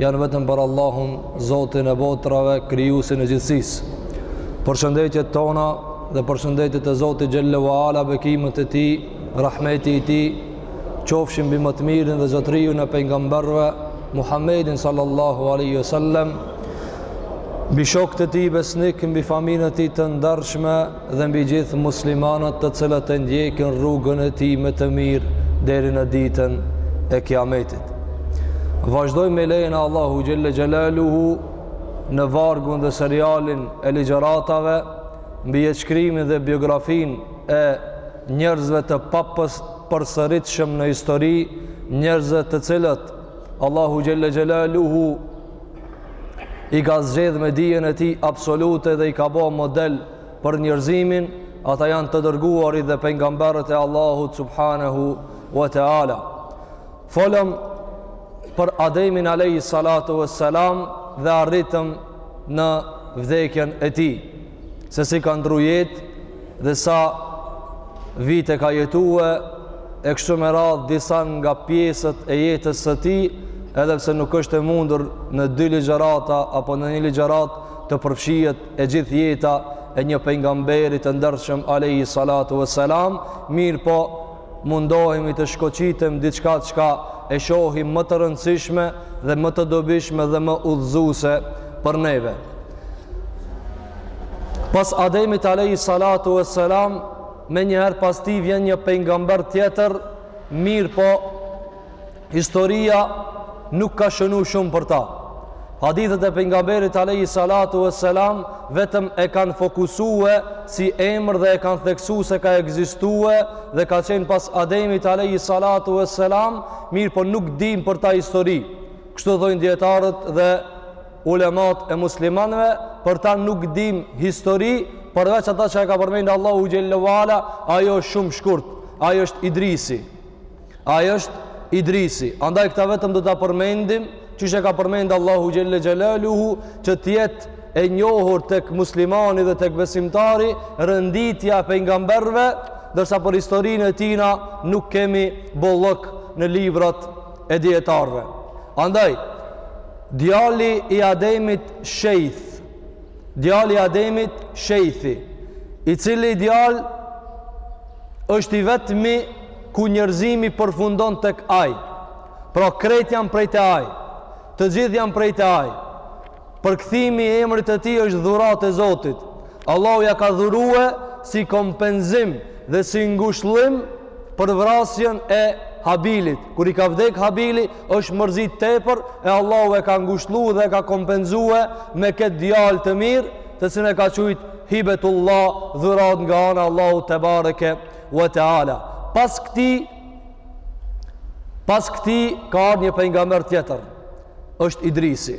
janë vetëm për Allahun, Zotin e botërave, krijuesin e gjithësisë. Përshëndetjet tona dhe përshëndetjet e Zotit xhallahu ala bekimet e tij, rahmeti i tij, qofshin mbi më të mirin dhe zotëriun e pejgamberëve Muhammedin sallallahu alaihi wasallam, mbi shokët e tij besnikë, mbi familjen e tij të ndershme, dhe mbi gjithë muslimanët të cilët e ndjekin rrugën e tij me të mirë deri në ditën e Kiametit. Vazdojmë me lejen e Allahu xhelle xhelaluhu në vargun dhe serialin e ligjëratave mbi jetëshkrimin dhe biografinë e njerëzve të papërsëritshëm në histori, njerëzve të cilët Allahu xhelle xhelaluhu i ka zgjedh me dijen e tij absolute dhe i ka bo model për njerëzimin, ata janë të dërguarit dhe pejgamberët e Allahut subhanahu wa taala. Folëm për Ademin alayhi salatu wassalam dhe arritëm në vdekjen e tij. se si ka ndru jetë dhe sa vite ka jetue e kështu me radhë disa nga pjesët e jetës së tij edhe pse nuk është e mundur në dy ligjarata apo në një ligjaratë të përfshihet e gjithë jeta e një pejgamberi të ndershëm alejhi salatu ve selam mirëpo mundohemi të shkoqitim diçka çka e shohim më të rëndësishme dhe më të dobishme dhe më udhëzuese për neve. Pas Ademit alayhi salatu vesselam, menjëherë pas tij vjen një pejgamber tjetër, mirëpo historia nuk ka shënu shumë për ta. Hadithet e pejgamberit Alejhi Salatu ve Selam vetëm e kanë fokusue si emër dhe e kanë theksu se ka ekzistue dhe ka qenë pas Ademit Alejhi Salatu ve Selam mirëpo nuk dimë për ta histori. Kështu thojnë dijetarët dhe ulematë e muslimanve për ta nuk dimë histori përveç ata që e ka përmendë Allahu xhelle ve ala ajo është shumë shkurt ai është Idrisi Ai është Idrisi. Andaj këta vetëm do ta përmendim, qysh e ka përmend Allahu xhelle xhelaluhu, që të jetë e njohur tek muslimani dhe tek besimtari renditja e pejgamberëve, ndërsa për historinë e tijna nuk kemi bollëk në librat e dijetarëve. Andaj, djali i Ademit Shejth, djali i Ademit Shejthi, i cili djal është i vetmi ku njerëzimi përfundon tek ai. Pra krejt janë prej te ai. Të gjithë janë prej te ai. Përkthimi i emrit të tij është dhuratë e Zotit. Allahu ja ka dhurue si kompenzim dhe si ngushëllim për vrasjen e Habilit. Kur i ka vdek Habili, është mërzit tepër e Allahu e ka ngushëllue dhe e ka kompenzue me këtë djalë të mirë, të cilin e ka qujt Hibetullah, dhuratë nga ana e Allahut tebareke wa taala pas këtij pas këtij ka ardhur një pejgamber tjetër është Idrisi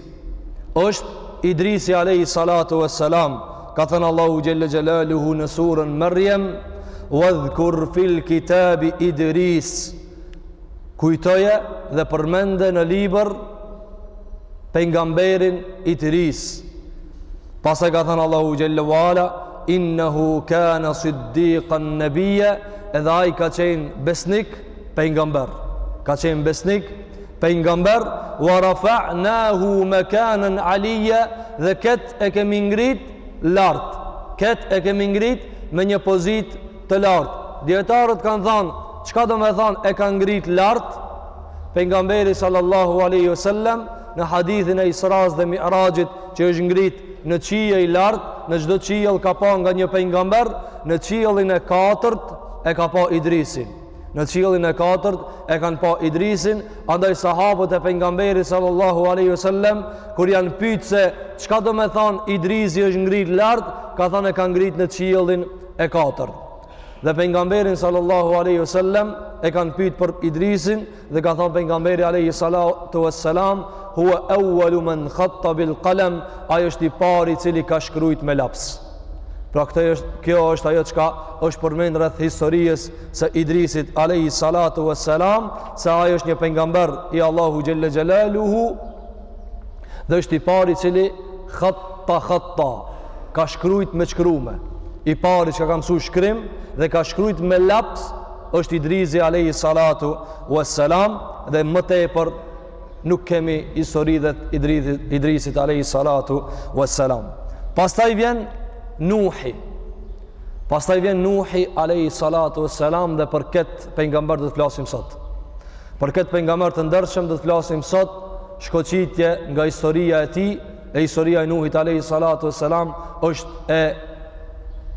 është Idrisi alayhi salatu wassalam ka thanë Allahu xhelle xhelaluhu në surën Maryam wadhkur fil kitabi Idris kujtoje dhe përmende në libër pejgamberin Idris Pastaj ka thanë Allahu xhelle ve ala, innehu kane siddiqan nebije, edhe ai ka qenë besnik pejgamber. Ka qenë besnik pejgamber, wa rafa'nahu mekanen alije, dhe ketë e kemi ngrit lart. Ketë e kemi ngrit me një pozitë të lartë. Dijetarët kanë thanë, çka do me thanë e ka ngrit lart? Pejgamberi sallallahu aleyhi sallam, në hadithin e Isras dhe Mi'rajit që është ngrit në qiej lart, në çdo qiell ka pa nga një pejgamber, në qiellin e katërt e ka pa Idrisin. Në qiellin e katërt e kanë pa Idrisin, andaj sahabët e pejgamberit sallallahu alaihi wasallam kur janë pyet se çka do me thanë Idrisi është ngrit lart, ka thanë e ka ngrit në qiellin e katërt. Dhe pejgamberin sallallahu alaihi wasallam e kanë pyet për Idrisin, Dhe ka thanë pejgamberi alejhi salatu vesselam, "Huwa awwalu man khatta bil qalam", ai është i pari i cili ka shkrujt me laps. Pra këtë është kjo është ajo çka është përmend rreth historisë së Idrisit alejhi salatu vesselam, se ai është një pejgamber i Allahu xhelle xhelaluhu dhe është i pari i cili khatta khatta ka shkrujt me shkrue. I pari që ka mësu shkrim dhe ka shkrujt me laps është Idrisi alejhi salatu was salam dhe më tepër nuk kemi histori rreth Idrisit Idrisit alejhi salatu was salam. Pastaj vjen Nuhi. Pastaj vjen Nuhi alejhi salatu was salam dhe për kët pejgamber do të flasim sot. Për kët pejgamber të ndershëm do të flasim sot shkoqitje nga historia e tij E historia e Nuhit alejhi salatu e selam është e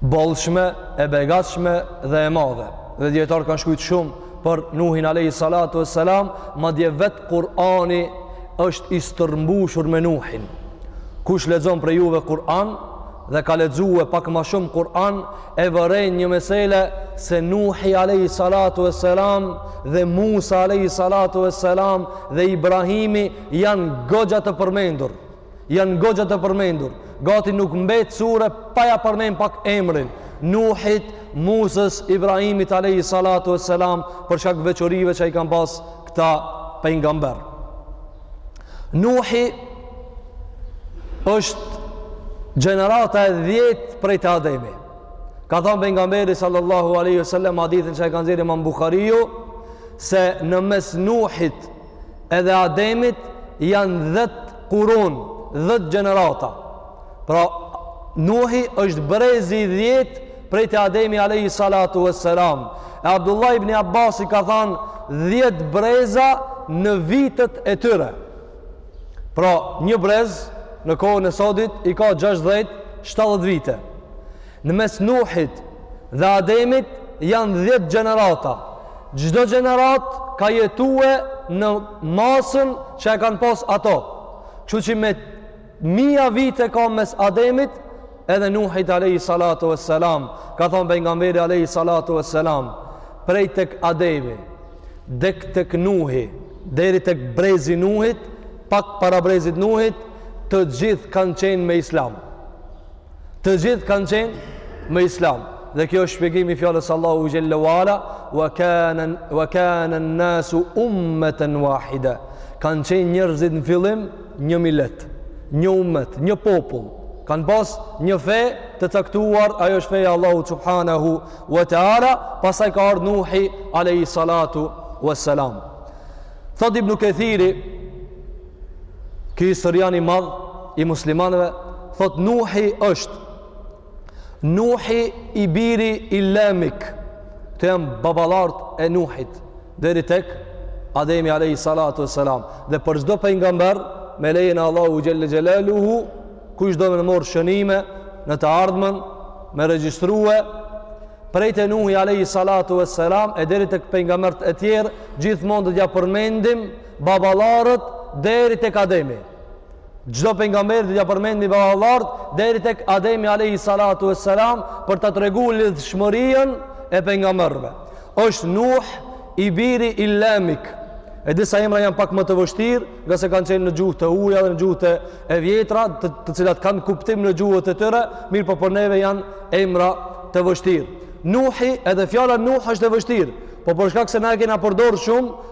bollshme, e begatshme dhe e madhe. Dhe dijetarë kanë shkrujt shumë për Nuhin alejhi salatu e selam, madje vetë Kur'ani është i stërmbushur me Nuhin. Kush lexon prej juve Kur'an dhe ka lexue pak ma shumë Kur'an, e vëren një mesele se Nuhi alejhi salatu e selam dhe Musa alejhi salatu e selam dhe Ibrahimi Janë goxha të përmendur. Janë goxha të përmendur. Gati nuk mbet sure pa ja përmend pak emrin Nuhit, Musës, Ibrahimit alayhi salatu wassalam për shkak veçorive që i kanë pas këta pejgamberë. Nuhi është gjenerata e 10 prej te Ademi. Ka thanë pejgamberi sallallahu alaihi wasallam hadithin që e ka nxjerr Imam Buhariu se në mes Nuhit Edhe Ademit janë 10 kurun, 10 gjenerata. Pra, Nuhi është brezi i 10 prej te Ademi Alehi Salatu e Selam. E Abdullah ibn Abbasi ka thanë 10 breza në vitet e tyre. Pra, një brez në kohën e sodit i ka 60-70 vite. Në mes Nuhit dhe Ademit janë dhjetë gjenerata. Çdo gjeneratë ka jetue në masën që e kanë pas ato. Kështu që me mija vite ka mes Ademit edhe Nuhit alayhi salatu vesselam. Ka thanë pejgamberi alayhi salatu vesselam, prej tek Ademi, dek tek Nuhi, deri tek brezi Nuhit, pak para brezit Nuhit, të gjithë kanë qenë me Islam. Të gjithë kanë qenë me islam. Dhe kjo është shpjegimi i fjalës së Allahu xhelle ue ala, "Wa kana wa kana an-nasu ummatan wahida." Kanë qenë njerëzit në fillim një milet, një ummet, një popull. Kanë pas një fe të caktuar, ajo është feja e Allahut subhanahu wa taala, pastaj ka ardhë Nuhi alayhi salatu wassalam. Thot Ibn Kethiri, Ky historian i madh i muslimanëve thot Nuhi është Nuhi i biri i Lemik. Këto janë baballarët e Nuhit deri tek Ademi alayhi salatu wassalam. Dhe për çdo pejgamber me lejen e Allahu xhelle xhelaluhu kush do me marr shënime në të ardhmen me regjistrue prej te Nuhi alayhi salatu wassalam e deri tek pejgambert e tjerë gjithmonë do t'ja përmendim Baballarët deri tek Ademi. Çdo pejgamber do t'ia përmendim baballarët deri tek Ademi alejhi salatu ves selam për ta treguar lidhshmërinë e pejgamberëve. Është Nuh i biri i Lemik. E disa emra janë pak më të vështirë, nga se kanë qenë në gjuhë të huaja dhe në gjuhët e vjetra, të, të cilat kanë kuptim në gjuhët e tyre, mirëpo për neve janë emra të vështirë. Nuhi, edhe fjala Nuh është e vështirë, po për shkak se na e kena përdor shumë,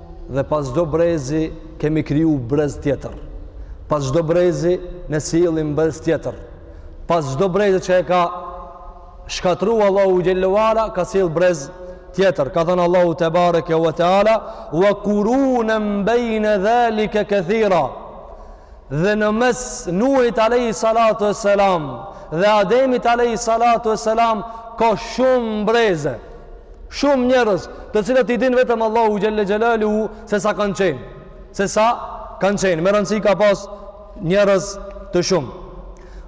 Dhe pas çdo brezi kemi kriju brez tjetër. Pas çdo brezi ne sjellim brez tjetër. Pas çdo brezi që e ka shkatru Allahu xhelle ve ala ka sjell brez tjetër. Ka thënë Allahu tebareke ve teala ve kurunen bejne dhalike kethira. Dhe në mes Nuhit alayhi salatu wassalam dhe Ademit alayhi salatu wassalam ka shumë breze. Shumë njerëz, të cilët i din vetëm Allahu xhelle xhelalu se sa kanë qenë. Se sa kanë qenë. Me rëndësi ka pas njerëz të shumtë.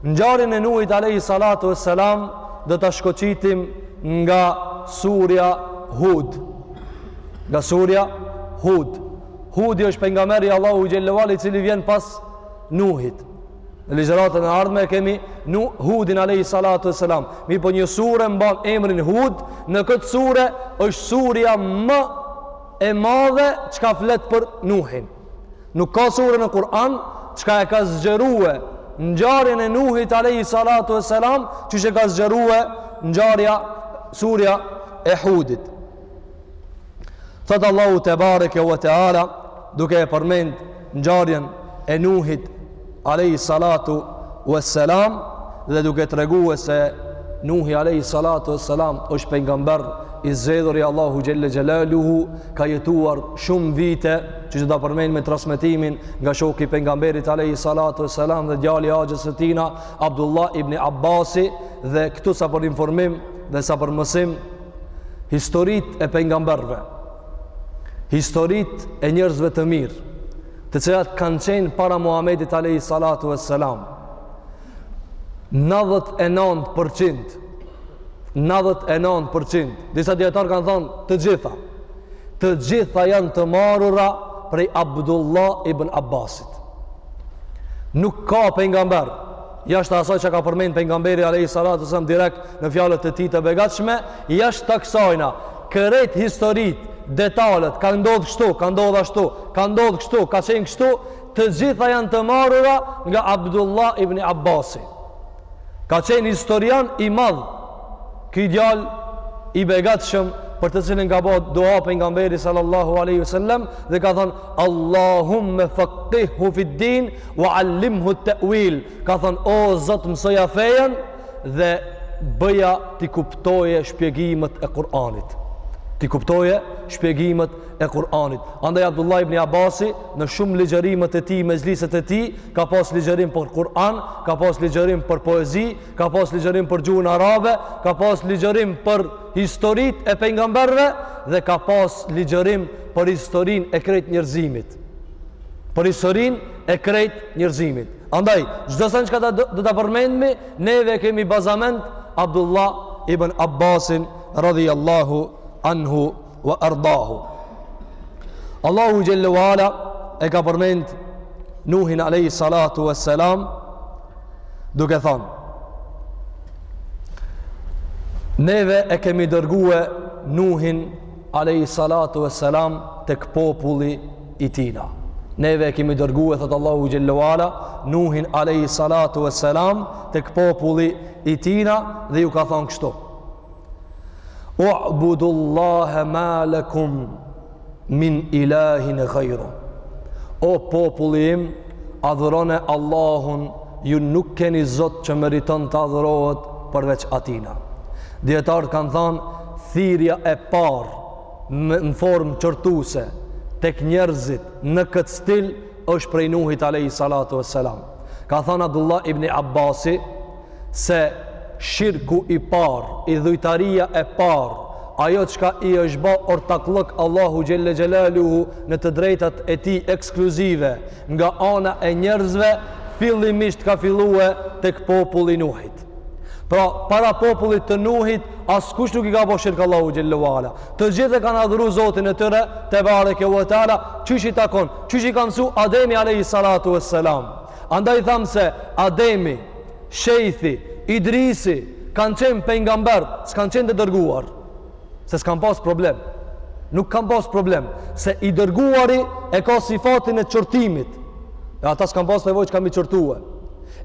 Ngjarjen e Nuhit alayhi salatu wassalam do ta shkoqitim nga surja Hud. Nga surja Hud. Hudi është pejgamber i Allahut xhelle ve ala i cili vjen pas Nuhit. Në ligjëratën e ardhme e kemi nu Hudin alayhi salatu wasalam. Mirëpo një sure mban emrin Hud, në këtë sure është surja më e madhe çka flet për Nuhin. Nuk ka sure në Kur'an çka e ka zgjerue ngjarjen e Nuhit alayhi salatu wasalam, qysh e ka zgjerue ngjarja surja e Hudit. Thotë Allahu tebareke ve teala, duke e përmend ngjarjen e Nuhit, alejhi salatu ve selam, dhe duke tregue se Nuhi alejhi salatu ve selam është pejgamber i zgjedhur i Allahut xhelle xhelaluhu, ka jetuar shumë vite, që do ta përmend me transmetimin nga shoki i pejgamberit alejhi salatu ve selam dhe djali i axhës së tina, Abdullah ibn Abbasi, dhe këtu sa për informim dhe sa për mësim, historitë e pejgamberëve, historitë e njerëzve të mirë, të cilat kanë qenë para Muhammedit alejhi salatu ve selam, 99%, 99%, disa dijetarë kanë thonë të gjitha, të gjitha janë të marrura prej Abdullah ibn Abbasit. Nuk ka pejgamber, jashtë asaj çka ka përmend pejgamberi alayhi salatu wasallam direkt në fjalët e tij të begatshme, jashtë kësajna, krejt historitë, detalet, ka ndodh kështu, ka ndodh ashtu, ka ndodh kështu, ka qenë kështu, të gjitha janë të marrura nga Abdullah ibn Abbasi. Ka qenë historian i madh. Ky djalë i begatshëm për të cilin ka ba dua pejgamberi sallallahu alaihi wasallam dhe ka thënë Allahumma faqihhu fid din Wa allimhu ta'wil, ka thanë o Zot mësoja fenë dhe bëja t'i kuptojë shpjegimet e Kur'anit. T'i kuptojë shpjegimet e Kur'anit. Andaj Abdullah ibn Abbasi në shumë ligjërimet e tij, mexhliset e tij, ka pas ligjërim për Kur'an, ka pas ligjërim për poezi, ka pas ligjërim për gjuhën arabe, ka pas ligjërim për historitë e pejgamberëve dhe ka pas ligjërim për historinë e krejt njerëzimit. për historinë e krejt njerëzimit. Andaj, çdo sen çka do ta përmendmi, neve e kemi bazament Abdullah ibn Abbasin radhiyallahu anhu wa ardahu. Allahu xhelle ve ala e ka përmend Nuhin alayhi salatu wassalam duke thonë Neve e kemi dërgue Nuhin alejhi salatu e selam të këpopulli i tina. Neve e kemi dërgu e thotë Allahu xhelle ve ala, Nuhin alejhi salatu ves selam tek populli i tina dhe ju ka thanë kështu. U'budullahe ma lekum min ilahin gajruh. O populli im, adhurone Allahun, ju nuk keni zot që meriton të adhurohet përveç atina. Dijetarët kanë thanë, Thirrja e parë në formë qortuese tek njerëzit në këtë stil është prej Nuhit alejhi salatu ves selam. Ka thanë Abdullah ibn Abbasi se shirku i parë, idhujtaria e parë, ajo çka i është ba ortakllëk Allahu xhelle xhelaluhu në të drejtat e tij ekskluzive nga ana e njerëzve fillimisht ka fillue tek populli i Nuhit. Pra, para popullit të Nuhit, askush nuk i ka bo shirk Allahu xhelle ve ala. Të gjithë e kanë adhuru zotin e tyre, tebareke ve teala, qysh i takon, qysh i ka mësu Ademi alejhi salatu ves selam. Andaj thamë se Ademi, Shejthi, Idrisi, kanë qenë pejgamberë, s'kanë qenë të dërguar. se s'kanë pas problem. Nuk kanë pas problem, se i dërguari e ka sifatin e qortimit, e ata s'kanë pas nevoj çka mi qortue.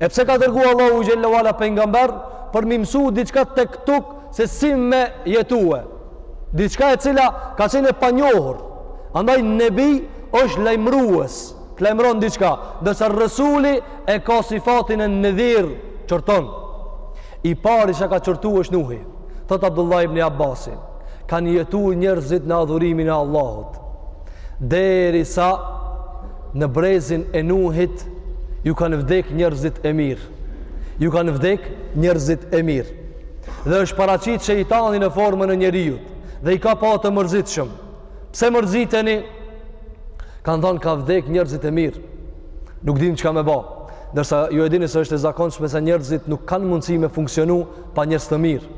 E pse ka dërgu Allahu xhele ve ala pejgamber, për mi mësu diçka tek-tuk se si me jetue. Diçka e cila ka qenë e panjohur. Andaj nebi është lajmrues, të lajmron diçka, ndërsa resuli e ka sifatin e nedhirit, qorton. I pari që ka qortu është Nuhi. Thot Abdullah ibn Abbasi, kanë jetu njerëzit në adhurimin e Allahut, derisa në brezin e Nuhit ju kanë vdek njerëzit e mirë. Ju kanë vdek njerëzit e mirë. Dhe është paraqit shejtani në formën e njeriut, dhe i ka pa të mërzitshëm. Pse mërziteni? Kanë thonë kanë vdek njerëzit e mirë. Nuk dim çka me ba. Ndërsa ju e dini se është e zakonshme se njerëzit nuk kanë mundësi me funksionu pa njerëz të mirë,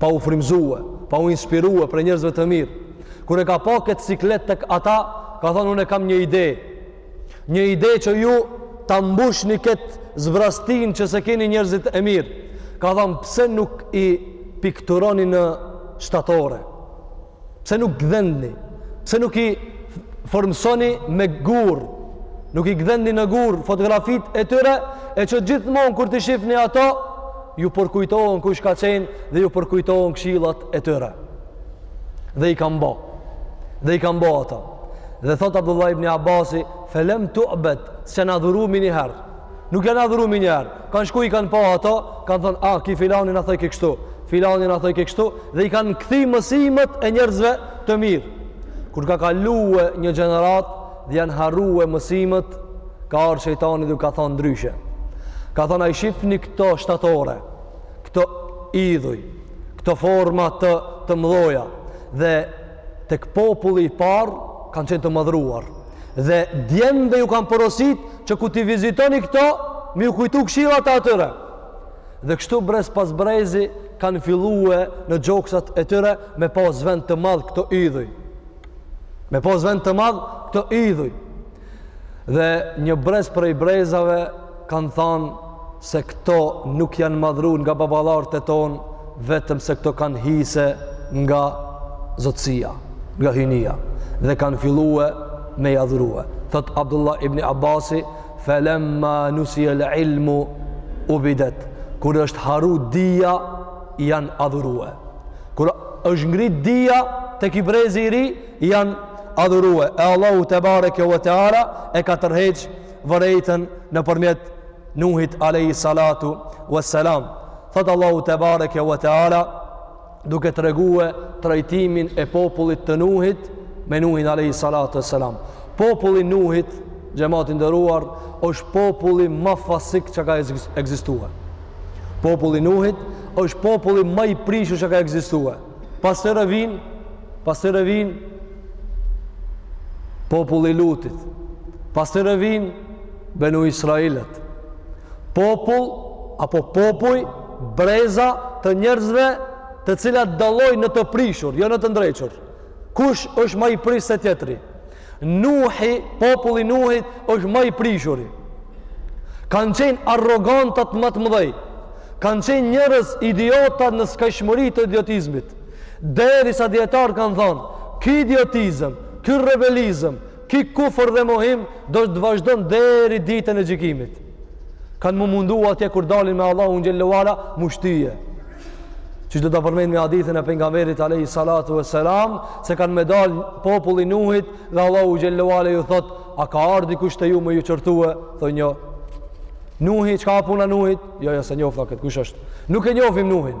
pa u frymëzue, pa u inspirue prej njerëzve të mirë. Kur e ka pa këtë siklet tek ata, ka thonë unë e kam një ide. Një ide që ju ta mbushni këtë zbrazti që s'i keni njerëzit e mirë. Ka thonë pse nuk i pikturoni në shtatore. Pse nuk gdhendni? Pse nuk i formësoni me gur? Nuk i gdhendni në gur fotografit e tyre e që gjithmonë kur t'i shifni ato, ju përkujtohen kush ka qenë dhe ju përkujtohen këshillat e tyre. Dhe i kanë bo. Dhe i kanë bo ato. Dhe thot Abdullah ibn Abbasi, felem tu'bed, s'janë adhuru menjëherë. Nuk janë adhuru menjëherë. Kanë shku i kanë pa ato, kanë thonë, a, ah, ky filani na thojke kështu, filani na thojke kështu, dhe i kanë kthy mësimet e njerëzve të mirë. Kur ka kalue një gjeneratë dhe janë harrue mësimet, ka ardh shejtani dhe ka thonë ndryshe. Ka thonë, a i shifni këto shtatore, këto idhuj, këto forma të, të mdhaja, dhe tek populli i parë kanë qenë të madhëruar dhe djemve ju kanë porosit që kur t'i vizitoni këto me ju kujtu këshillat e atyre dhe kështu brez pas brezi kanë fillue në gjoksat e tyre me pas vend të madh këto idhuj me pas vend të madh këto idhuj Dhe një brez prej brezave kanë thanë se këto nuk janë madhëru nga baballarët tonë, vetëm se këto kanë hise nga zotësia, nga hyjnia, dhe kanë fillue me i adhurue. Thotë Abdullah ibn Abbasi, felemma nusije el ilmu ubidet, kur është harru dija, janë adhurue. Kur është ngrit dija, tek ky brezi i ri, janë adhurue e Allahu tebareke ve teala e ka tërheq vërejtën nëpërmjet Nuhit alayhi salatu wassalam thotë Allahu tebareke ve teala duke tregue trajtimin e popullit të Nuhit me Nuhin alayhi salatu wassalam populli i Nuhit xhemat i nderuar është populli ma fasik që ka ekzistue populli i Nuhit është populli ma i prishur që ka ekzistue Pas tyre vijnë, pas tyre vijnë populli i Lutit. Pas tyre vijnë benu Israilët. Popull apo popuj breza të njerëzve të cilat dallojnë në të prishur, jo në të ndreçur. Kush është ma i prishë se tjetri? Nuhi, populli i Nuhit është ma i prishuri. Kanë qenë arrogantat ma të mëdhej. Kanë qenë njerëz idiota në skajshmëri të idiotizmit. Derisa dijetarët kanë thonë, ky idiotizëm, ky rebelizëm, ky kufër dhe mohim do të vazhdon deri ditën e gjykimit. kanë m'u mundu atje kur dalin me Allahu xhel-le ve ala me u shty e ki ç'do ta përmendim hadithin e pejgamberit alejhi salatu ve selam se kanë me dal populli i Nuhit dhe Allahu xhel-le ve ala ju thotë a ka ardh dikush te ju me ju qortue thojnë jo. Nuhi çka a puna e Nuhit jo jo s'e njof këtë kush është nuk e njofim nuhin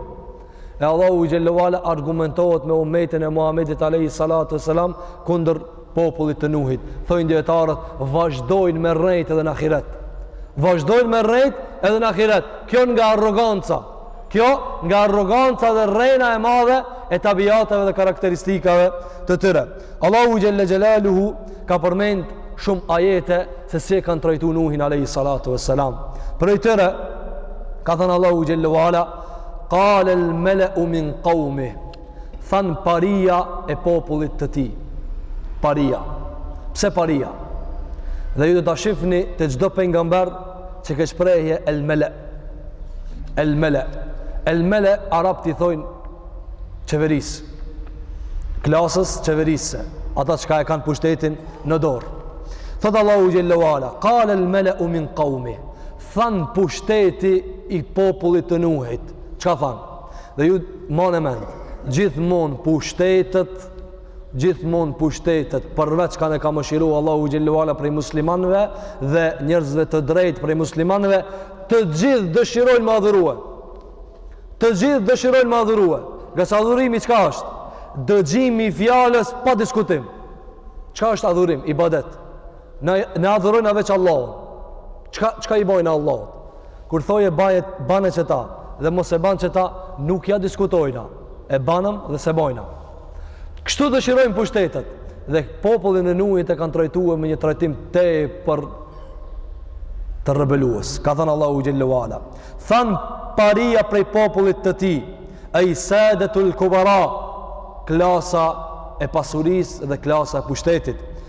e Allahu xhel-le ve ala argumentohet me umetin e Muhammedit alejhi salatu ve selam kundër popullit të Nuhit, thojnë dijetarët, vazhdojnë me rrejt edhe në ahiret. Vazhdojnë me rrejt edhe në ahiret. Kjo nga arroganca. Kjo nga arroganca edhe rrena e madhe e tabijateve dhe karakteristikave të tyre. Allahu Xhel-le Xhelaluhu ka përmend shumë ajete se si e kanë trajtu Nuhin Alejhi Salatu ve Selam. Prej tyre, ka thanë Allahu Xhel-le ve ala, kalel meleu min kaumih, thanë paria e popullit të tij. Paria. Pse paria? Dhe ju do ta shifni te çdo pejgamber që kjo shprejhje el mele. El mele. El mele, arabët i thojnë qeverisë. Klasës qeverisëse. Ata çka e kanë pushtetin në dorë. Thotë Allahu Xhel-le ve ala, kalel meleu min kaumi. Thanë pushteti i popullit të Nuhit. Çka thanë? Dhe ju mbane mend, gjithmonë pushtetet, gjithmonë pushtetet, përveç kand e ka mëshiru Allahu Xhel-le ve ala prej muslimanve dhe njerëzve të drejtë prej muslimanve, të gjithë dëshirojnë m'u adhurue. Të gjithë dëshirojnë m'u adhurue. Ngase adhurimi çka është? Dëgjimi i fjalës pa diskutim. Çka është adhurim? Ibadet. Ne, ne adhurojna veç Allahun. Çka, çka i bojnë Allahut? Kur thoje baje, bane qeta, dhe mos e ban qeta, nuk ja diskutojna. E banëm dhe s'e bojna. Kështu dëshirojnë pushtetet. Dhe popullin e Nuhit e kanë trajtue me një trajtim tepër të rebelues. Ka thanë Allahu xhelle ve ala. Thanë paria prej popullit të tij, ej sadetul kubara, klasa e pasurisë dhe klasa e pushtetit.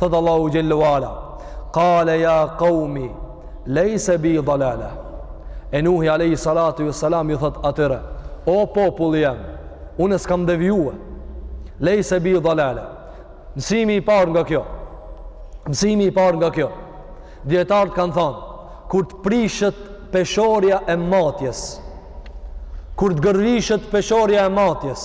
Thotë Allahu xhelle ve ala, kale ja kaumi, lejse bi dalale. E Nuhi alejhi salatu ve selam ju thotë atyre, o populli jem, unë s'kam devijue, lejse bi dalale. Mësimi i parë nga kjo, mësimi i parë nga kjo, dijetarët kanë thanë, kur të prishet peshorja e matjes, kur të gërvishet peshorja e matjes,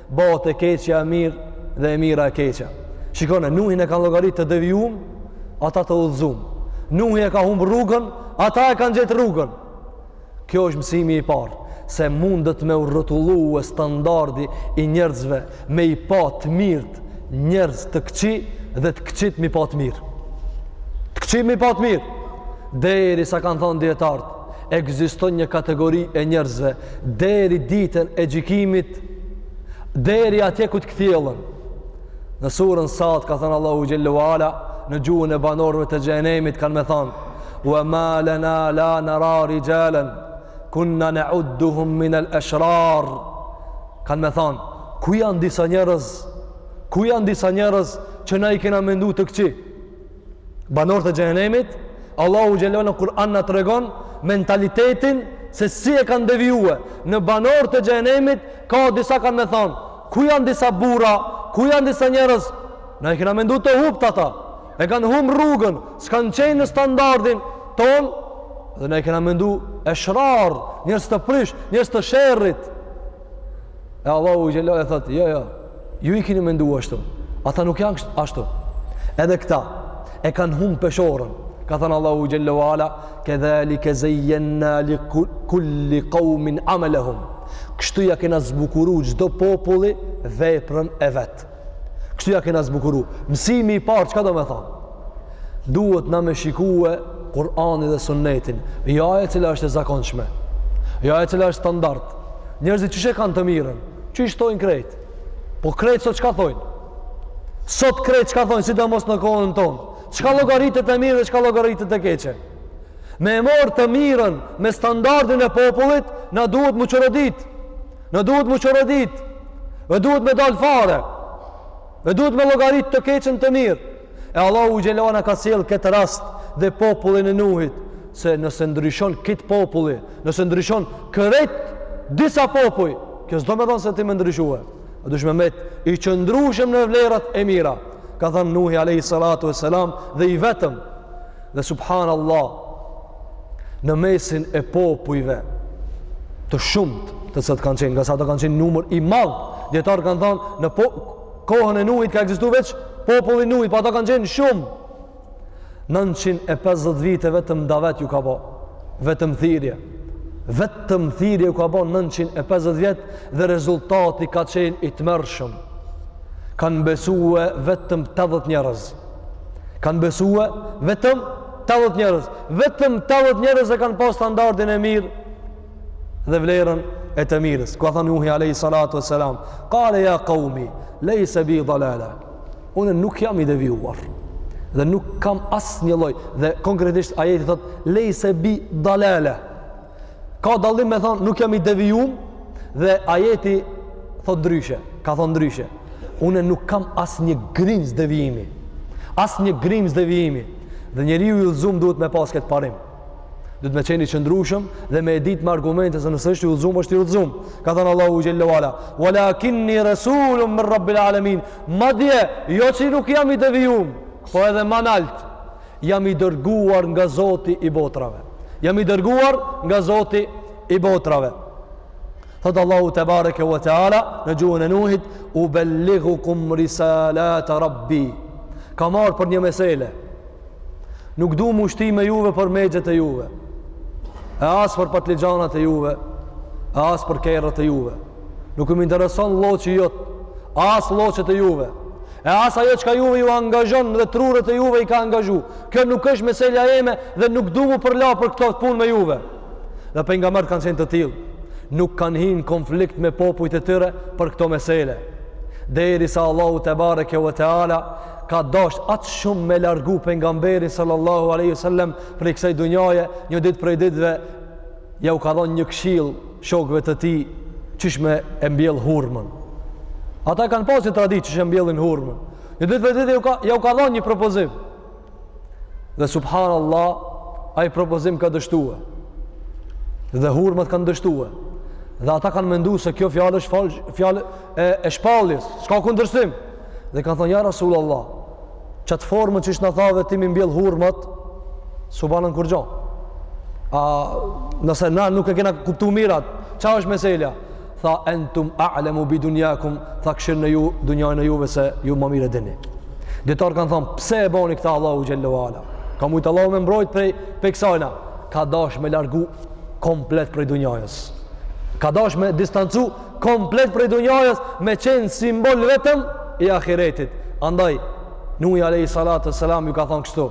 Bëhet e keqja e mirë dhe e mira e keqe. Shikone, Nuhin e kanë llogaritë të devijum, ata të udhëzum. Nuhi e ka humbë rrugën, ata e kanë gjetë rrugën. Kjo është mësimi i parë, se mundet me u rrotullue standardi i njerëzve me i pa të mirët njerëz të këqij dhe të këqijtë m'i pa të mirë. Të këqijtë m'i pa të mirë. Derisa kanë thanë dijetarët, Ekziston një kategori e njerëzve deri ditën e gjykimit, deri atje ku të kthjellën. Në surën Sad ka thanë Allahu xhelle ve ala në gjuhën e banorëve të xhehenemit kanë me thanë: "Wa ma lana la nara rijalan kunna na'udduhum min al-ashrar." Kanë me thanë, ku janë disa njerëz? Ku janë disa njerëz që na i kena mendu të këqij? banorët e xhehenemit, Allahu xhelle ve ala në Kur'an na tregon mentalitetin se si e kanë devijue. Në banorët e xhehenemit ka disa kanë me thanë, ku janë disa burra, ku janë disa njerëz? Na i kena mendu të hupt ata. E kanë humb rrugën, s'kanë qenë në standardin tonë dhe na i kena mendu eshrar, njerëz të prisht, njerëz të sherrit. E Allahu xhelle ve ala thotë, jo, jo, ju i kini mendu ashtu. Ata nuk janë ashtu. Edhe këta, e kanë humb peshorën. Ka thanë Allahu xhelle ve ala, kedhalike zejjena li kulli kaumin amelehum. Kështu ja kena zbukuru çdo populli veprën e vet. Kështu ja kena zbukuru. Mësimi i parë, çka domethanë? Duhet na me shikue Kur'anin dhe sunnetin. Jo ajo e cila është e zakonshme. Jo ajo e cila është standard. Njerëzit qysh e kanë të mirën? Qysh thojnë krejt? Po krejt sot çka thojnë? Sot krejt çka thojnë? Sidomos në kohën tonë? Çka llogaritet e mirë dhe çka llogaritet e keqe? Me e marrë të mirën me standardin e popullit, na duhet m'u çorodit. Na duhet m'u çorodit, dhe duhet me dalë fare, dhe duhet me llogarit të keqen të mirë. E Allahu xhelle shanuhu ka sjellë këtë rast dhe popullin e Nuhit, se nëse ndryshon krejt populli, nëse ndryshon krejt disa popuj, kjo s'do me thonë se ti me ndryshue. A duhesh me met i qëndrushëm në vlerat e mira, ka thanë Nuhi a.s. dhe i vetëm, dhe subhanallah, në mesin e popujve të shumtë të cilët kanë qenë, ngase ata kanë qenë numër i madhë, dijetarët kanë thonë, në po, kohën e Nuhit ka ekzistu veç populli i Nuhit, pa po ata kanë qenë shumë, 950 vite vetëm davet ju ka bo, vetëm thirrje, vetëm thirrje ju ka bo 950 vjet dhe rezultati ka qenë i tmerrshëm, kanë besue vetëm 80 njerëz, kanë besue vetëm 80 njerëz, vetëm 80 njerëz e kanë pas standardin e mirë dhe vlerën e së mirës. Ku ka thanë Nuhi alayhi salatu wassalam, qale ya qaumi laysa bi dalala. Unë nuk jam i devijuar dhe nuk kam asnjë lloj dhe konkretisht ajeti thot laysa bi dalala. Ka dallim me thonë, nuk jam i devijum dhe ajeti thot ndryshe, ka thonë ndryshe. Unë nuk kam asnjë grimcë devijimi. Asnjë grimcë devijimi. Dhe njeriu i udhëzum duhet me pas këtë parim. Duhet me qenë i qëndrushëm dhe me e ditë me argumente se nëse është i udhëzum, është i udhëzum. Ka thonë Allahu xhelle ve ala, Ve lakinni resulun min rabbil alemin. Madje, jo që nuk jam i devijum, po edhe ma nalt. Jam i dërguar nga Zoti i botrave. Jam i dërguar nga Zoti i botrave. Thot Allahu te bareke ve teala në gjuhën e Nuhit, "Ubellighukum risalat Rabbi." Kam ardh për një mesele. Nuk du m'u shty me juve për mexhet e juve. E as për patlixhanat e juve, e as për kerrat e juve. Nuk më intereson lloqi jot, as lloqet e juve. E as ajo çka juve ju angazhon dhe trurët e juve i ka angazhu. Kjo nuk është meselja jeme dhe nuk du m'u përla për këto punë me juve. Dhe pejgamberët kanë qenë të tillë. Nuk kanë hi në konflikt me popujt e tyre për këto mesele. Derisa Allahu tebareke ve teala ka dasht aq shumë me largu pejgamberin sallallahu aleyhi ve sallem prej kësaj dunjaje, një ditë prej ditëve jau ka dhanë një këshillë shokëve të tij qysh me e mbjell hurmën. Ata kanë pas një traditë qysh e mbjellin hurmën. Një ditë prej ditëve jau ka jau ka dhanë një propozim. Dhe subhanallah ai propozim ka dështue. Dhe hurmat kanë dështue. Dhe ata kanë mendu se kjo fjalë është fjalë e e shpalljes, s'ka kundërshtim. dhe i kanë thonë ja Rasul Allah qat formë qysh na thae ti me i mbjell hurmat s'u banën kurgjo a nëse na nuk e kena kuptu mirë, qa është meselja tha entum a'lemu bi dunjakum tha kshyrni ju dunjanë e juve se ju ma mirë e dini dijetarë kanë thonë pse e boni këta Allahu xhelle ue ala ka mujtë Allahu me mbrojt prej kësajna ka dash me largu komplet prej dunjajës ka dash me distancu komplet prej dunjajës me qenë simbol vetëm i ahiretit. Andaj, Nuhi alejhi salatu ue selam ju ka thonë kështu,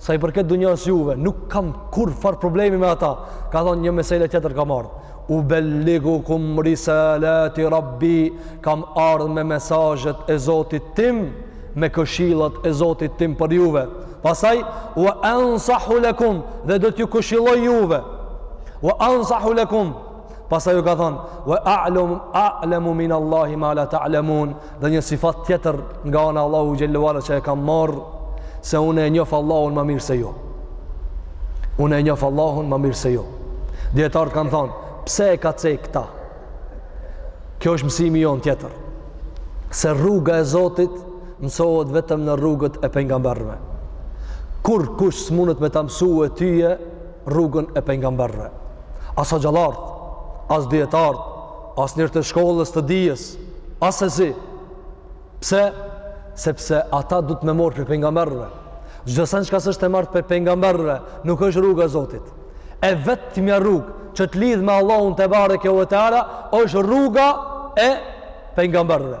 sa i përket dunjajës juve, nuk kam kurrfarë problemi me ata, ka thonë një mesele tjetër kam ardhë, ubelligukum risalati rabbi, kam ardhë me mesazhet e Zotit tim, me këshillat e Zotit tim për juve. Pastaj, ue ansahu lekum, dhe do t'ju këshilloj juve, ue ansahu lekum, Pastaj ju ka thonë, ue a'lem, a'lemu min Allahi ma la ta'lemun, dhe një sifat tjetër nga ana e Allahut xhelle ue ala që e kam marrë, se unë e njof Allahun ma mirë se ju. Unë e njof Allahun ma mirë se ju. Dijetarët kanë thonë, pse e ka cek këta? Kjo është mësim i joni tjetër. Se rruga e Zotit mësohet vetëm në rrugët e pejgamberëve. Kurrkush s'munet me ta mësu ty, rrugën e pejgamberëve. As hoxhallarët, as dietarët, as njerëz e shkollës të dijes, as asesi. Pse? Sepse ata duhet me marrë prej pejgamberëve. Çdo sen çka s'është e marrë prej pejgamberëve, nuk është rruga e Zotit. E vetmja rrugë që të lidh me Allahun tebareke ve teala është rruga e pejgamberëve.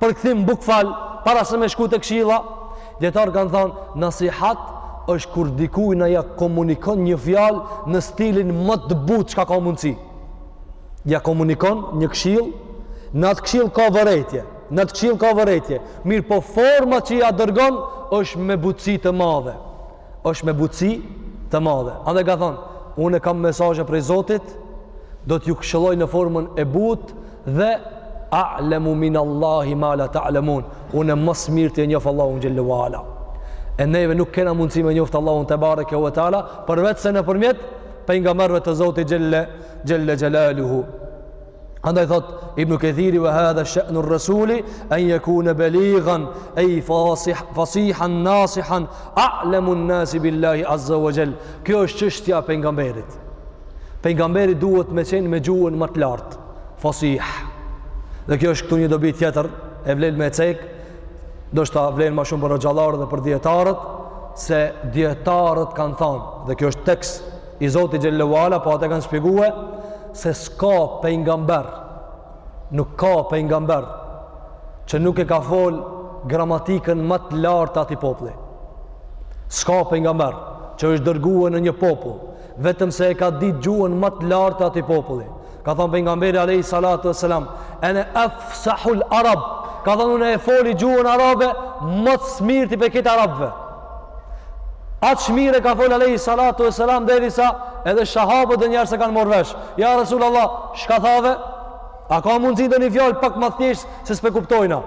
Përkthim bukfal, para se me shku te këshilla, dijetarët kanë thonë, nasihat është kur dikujna ja komunikon një fjalë në stilin më të butë çka ka mundësi. Ja komunikon një këshillë, në atë këshillë ka vërejtje, në atë këshillë ka vërejtje, mirëpo forma që ja dërgon është me butësi të madhe. është me butësi të madhe. Andaj ka thonë, unë kam mesazhe prej Zotit, do t'ju këshilloj në formën e butë dhe a'lemu min Allahi ma la ta'lemun. Unë më së mirti e njof Allahun xhelle ue ala. E neve nuk kena mundësi me njoft Allahun tebareke ue teala, përveç se nëpërmjet pejgamberëve të Zotit xhelle xhelaluhu. Andaj thot Ibn Kathiri wa hadha sha'nu ar-rasuli an yakuna balighan ay fasihan nasihan a'lamu an-nas billahi azza wa jall. Kjo është çështja e pejgamberit. Pejgamberi duhet me qenë me gjuhën më të lartë, fasih. Dhe kjo është këtu një dobi tjetër, e vlen me e cek, ndoshta vlen më shumë për hoxhallarët dhe për dietarët se dietarët kanë thënë, dhe kjo është tekst i Zotit xhelle ue ala, po ata kanë shpjeguar se s'ka pejgamber nuk ka pejgamber që nuk e ka fol gramatikën më të lartë të atij populli. S'ka pejgamber që është dërguar në një popull vetëm se e ka ditë gjuhën më të lartë të atij populli. Ka thënë pejgamberi alayhi salatu wasalam, "Ana afsahul arab." Ka thënë unë e foli gjuhën arabe më së mirti prej këti arabëve. Aq mirë ka folë alayhi salatu wasalam derisa edhe sahabët ndonjëherë s'e kanë marrë vesh. Ja Resul Allah, çka the? A ka mundësi ndonjë fjalë pak ma thjesht se s'po e kuptojna?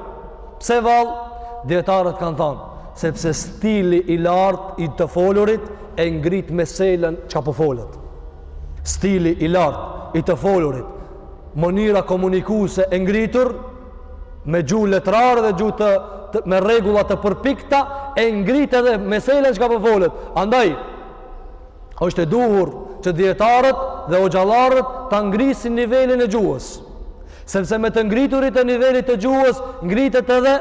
Pse vallë? Dijetarët kanë thanë, sepse stili i lartë i të folurit e ngrit meselën çka po folet. Stili i lartë i të folurit, mënyra komunikuese e ngritur, me gjuhë letrare dhe gjuhë të, të me rregulla të përpikta e ngrit edhe meselen çka po folet. Andaj është e duhur që dijetarët dhe hoxhallarët ta ngrisin nivelin e gjuhës. Sepse me të ngriturit e nivelit të gjuhës ngritet edhe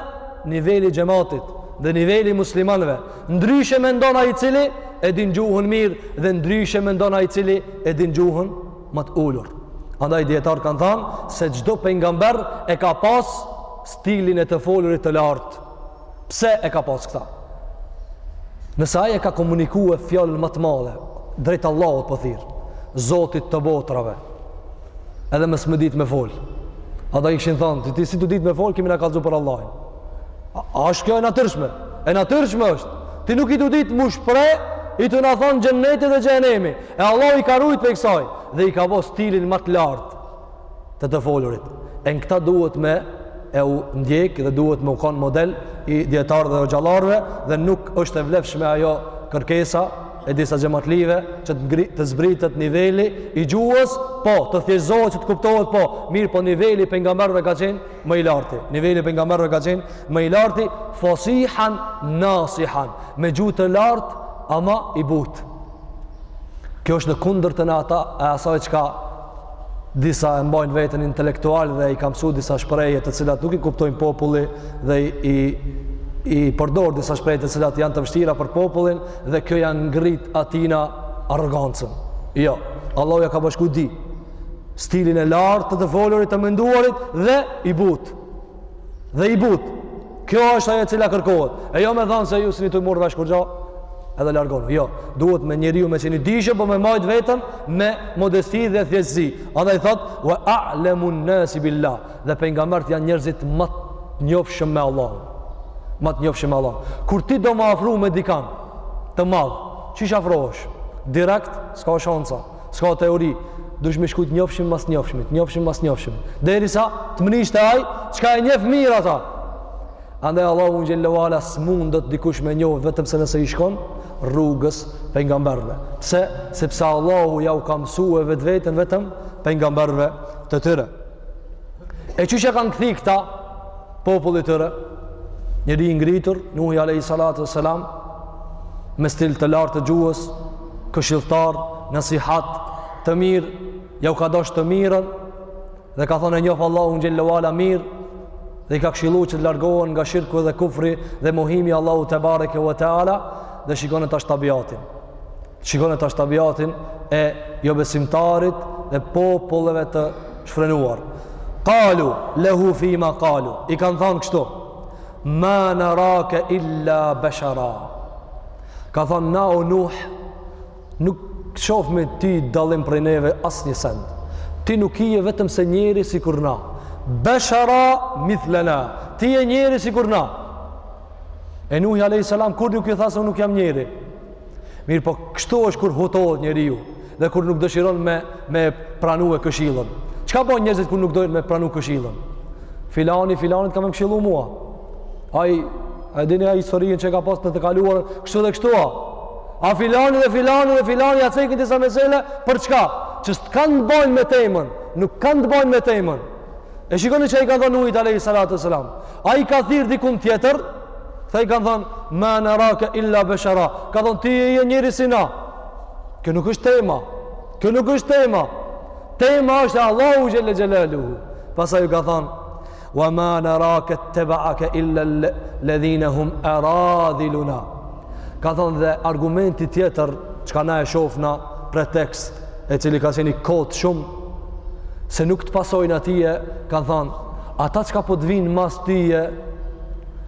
niveli i xhamatit dhe niveli i muslimanëve. Ndryshe mendon ai i cili e din gjuhën mirë dhe ndryshe mendon ai i cili e din gjuhën më të ulur. Andaj dijetarët kanë thënë se çdo pejgamber e ka pas stilin e të folurit të lartë. Pse e ka pas këta? Nëse ai e ka komuniku fjalën më të madhe drejt Allahut po thirr, Zotit të botrave. Edhe me s'me ditë me fol. Ata i kishin thënë, ti, ti s'je tu ditë me fol, ke me na kallzu për Allahin. A, a është kjo e natyrshme? E natyrshme është. Ti nuk je tu ditë m'u shpreh, je tu na thanë xhennet dhe xhehenem. E Allah i ka rujt prej kësaj. Dhe i ka bo stilin më të lartë të të folurit. E në këta duhet me e u ndjekë dhe duhet me u kanë model i dijetarëve dhe hoxhallarëve dhe nuk është e vlefshme ajo kërkesa e disa xhematlive që të, ngri, të zbritet niveli i gjuhës, po, të thjeshtohet që të kuptohet, po, mirë, po niveli i pejgamberëve ka qenë më i larti, niveli i pejgamberëve ka qenë më i larti, fasihan nasihan, me gjuhë të lartë, ama i butë. Kjo është në kundërtën e asaj çka disa e mbajnë veten intelektual dhe i ka mësuar disa shprehje të cilat nuk i kuptojnë populli dhe i i përdor disa shprehje të cilat janë të vështira për popullin dhe kjo ja ngrit atina arrogancën. Jo, Allahu ja ka bashku dy. stilin e lartë të të folurit të menduarit dhe i butë dhe i butë kjo është ajo e cila kërkohet e jo me thanë se ju s'jeni tu marrë vesh kurgjo edhe largonu jo duhet me njeriu me qenë i dijshëm po me mbajtë veten me modesti dhe thjeshtësi andaj thot wa a'lemun nasi billah dhe pejgamberët janë njerëzit ma të njofshëm me Allah ma të njofshëm me Allah kur ti do m'u afru me dikan të madh qysh afrohesh direkt s'ka shansa S'ka teori. Duhesh me shku t'njofshmi mas njofshmit, t'njofshmi mas njofshmit. Derisa të mrrish te ai, çka e njef mirë ata. Andaj Allahun xhelle ve ala s'mundet dikush me njofë vetëm se nëse i shkon rrugës pejgamberëve. Pse? Sepse Allahu ja u ka msue vetveten vetëm pejgamberëve të tyre. E qysh ja kanë kthy këta? Populli i tyre, njeri i ngritur, Nuhi alejhi salatu ve selam, me stil të lartë të gjuhës, këshilltar, nasihat, të mirë, ja u ka dasht të mirën, dhe ka thonë e njof Allahun xhelle ve ala mirë, dhe i ka këshillu që të largohen nga shirku dhe kufri dhe mohimi i Allahut tebareke ve teala, dhe shikone tash tabiatin. Shikone tash tabiatin e jobesimtarit dhe populleve të shfrenuar. Kalu, lehu fi ma kalu. I kanë thanë kështu. Ma nerake illa beshara. Ka thanë, na o Nuh, nuk shofmi ti dallim prej neve asnjë send. Ti nuk je vetëm se njeri sikur na. Beshara mithlena. Ti je njeri sikur na. E Nuhi a.s. kurrë nuk i tha se nuk jam njeri. Mirëpo kështu është kur hutohet njeriu dhe kur nuk dëshiron me, me pranue këshillën. Çka bojnë njerëzit kur nuk dojnë me pranu këshillën? Filani, filani ka me m'këshillu mua. Ai, a e dini historinë që ka pas në të kaluarën, kështu dhe kështu a. A filani dhe filani dhe filani, ia cekin disa mesele, për çka? Që s'kanë të bojnë me temën, nuk kanë të bojnë me temën. E shikoni çka i kanë thonë Nuhit, alejhi salatu ve selam. A i ka thirë dikun tjetër? Këta i kanë thonë, ma nerake illa beshara. Ka thonë, ti je njeri si na. Kjo nuk është tema. Kjo nuk është tema. Tema është Allahu xhelle xhelaluhu. Pastaj ju ka thonë, ve ma nerake ttebeake illa ledhine hum eradhiluna. Ka thonë dhe argumenti tjetër, çka na e shofna, pretekst, e cili ka qenë i kotë shumë, se nuk të pasojnë tyje, ka thanë, ata çka po të vijnë mas teje,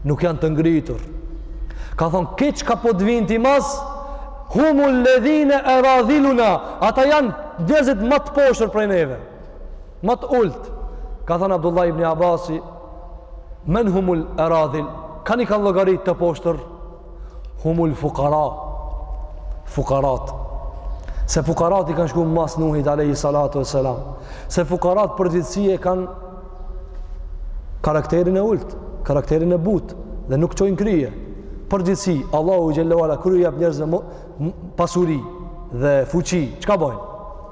nuk janë të ngritur. Ka thonë, këta çka po të vijnë ty mas, humul ledhine eradhiluna, ata janë njerëzit ma të poshtër prej neve, ma të ultë. Ka thonë Abdullah ibn Abasi, men humul eradhil, kënd i kanë llogarit të poshtër, humul fukara fukarat se fukarat i kanë shku mas Nuhit alejhi salatu ve selam se fukarat përgjithësi e kanë karakterin e ult karakterin e but dhe nuk çojnë krye përgjithësi Allahu xhelle ve ala kur i jep njerëzve pasuri dhe fuqi, çka bajnë?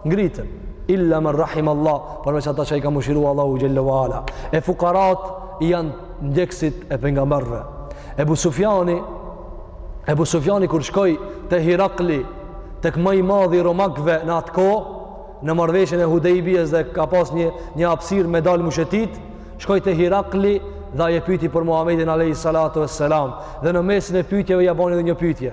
Ngritën. Illa men rahim Allah, përveç ata që i ka mëshiru Allahu Xhelle ue Ala. E fukarat i janë ndjekësit e pengamberve. Ebu Sufjani, Ebu Sufjani kur shkoi te Hirakli, tek ma i madhi i romakve në atë kohë, në marrveshjen e Hudejbjes dhe ka pas një, një hapsirë me dalë me shetit, shkoi te Hirakli dhe ai e pyti për Muhammedin a.s. Dhe në mesin e pytjeve ia bani edhe një pytje.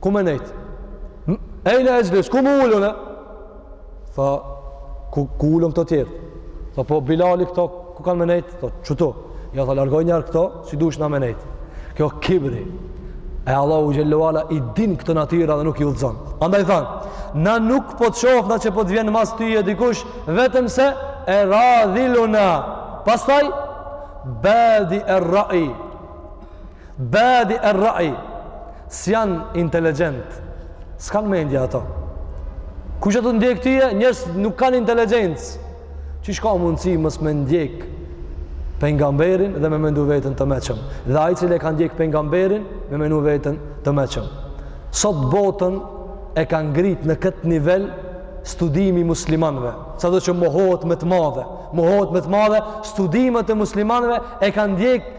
Ku me nejtë? Hej në mexhlis, ku m'u ul une? Tha, ku, ku ulen këto tjerë? Tha, po Bilali këto, ku kanë me nejtë? Tha, qitu? Jo, tha, largoj njerë këto, s'i dushna me nejtë. Kjo kibri, e Allahu xhelle ue ala, i din këto natyra dhe nuk i udhëzon. Andaj thanë, na nuk po të shofna që po të vjen mas tyje dikush, vetëm se eradhiluna. Pastaj, badije rra'i, Badije rra'i, s'janë inteligjentë, s'kanë mendje ato. Kush që të ndjek tyje, njerëz nuk kanë inteligjencë. Qysh ka mundësi mos me ndjekë pengamberin dhe me mendu veten të meçëm. Dhe ai i cili e ka ndjekë pengamberin, me mendu veten të meçëm. Sot botën e ka ngritë në këtë nivel studimi i muslimanve. Sado që mohohet me të madhe. Mohohet me të madhe, studimet e muslimanve e kanë ndjekë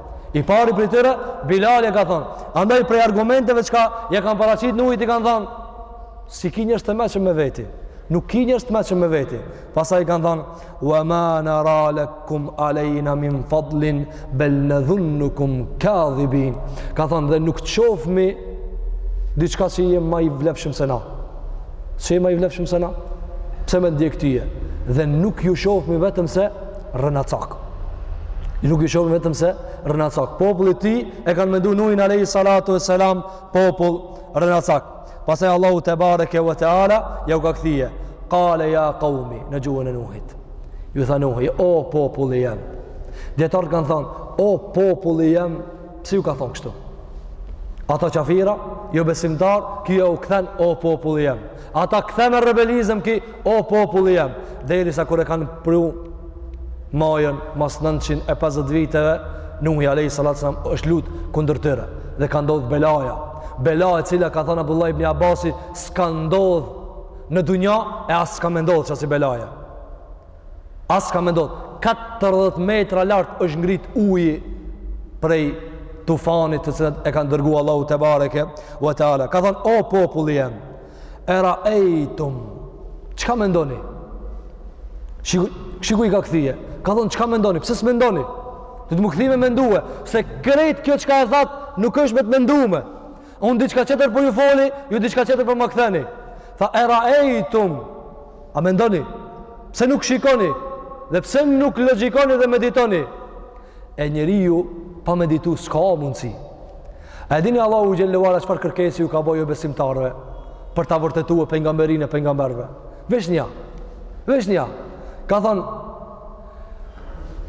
I pari prej tyre, Bilali e ka thonë. Andaj prej argumenteve çka ia kanë paraqit Nuhit, i kanë thonë, s'ki njerz të meçëm me veti. Nuk ki njerz të meçëm me veti. Pastaj i kanë thonë, wa ma nera lekum alejna min fadlin, bel nedhunnukum kadhibin. Ka thonë, dhe nuk shofmi, diçka që je ma i vlefshëm se na. Që je ma i vlefshëm se na? Pse me ndjekë tyje? Dhe nuk ju shofmi vetëm se, rrenacak. Nuk ju shofmi vetëm se rrenacak. Populli i tij e kanë mendu Nuhin alejhi salatu ue selam popull rrenacak. Pastaj Allahu tebareke ve teala, jau ka kthy. Kale ja kaumi në gjuhën e Nuhit. Ju tha Nuhi, o populli jem. Dijetarët kanë thonë, o populli jem, Pse ju ka thonë kështu? Ata qafira, jobesimtarë, ky jau kthen, o populli jem. Ata kthen me rebelizëm, ky, o populli jem. Derisa kur e kanë pru majën mas 950 viteve, Nuhi Alejhi Salatu Selam është lutë kundër tyre dhe ka ndodhë belaja. Bela e cila ka thonë Abdullah ibn Abasi, s'ka ndodhë në dunja e as s'ka me ndodhë qasi belaja. A s'ka me ndodhë? Katërdhjetë metra lartë është ngritë uji prej tufanit të cilin e kanë dërgu Allahu te bareke wa taala. Ka thënë o populli jem. Era ejtum. Çka mendoni? Shiku, shiku i ka kthie. Ka thënë çka mendoni? Pse s'mendoni? Du t'mu kthy me mendue se krejt kjo çka e that nuk është me të menduar. Unë diçka tjetër po ju foli, ju diçka tjetër po më ktheni. Tha era ejtum. A mendoni? Pse nuk shikoni? Dhe pse nuk logjikoni dhe meditoni? E njeriu pa meditu s'ka mundësi. A e dini Allahu xhelle ve ala çfarë kërkese ju ka bo jobesimtarëve për ta vërtetue pejgamberinë e pejgamberëve? Veç nja. Veç nja. Ka thonë,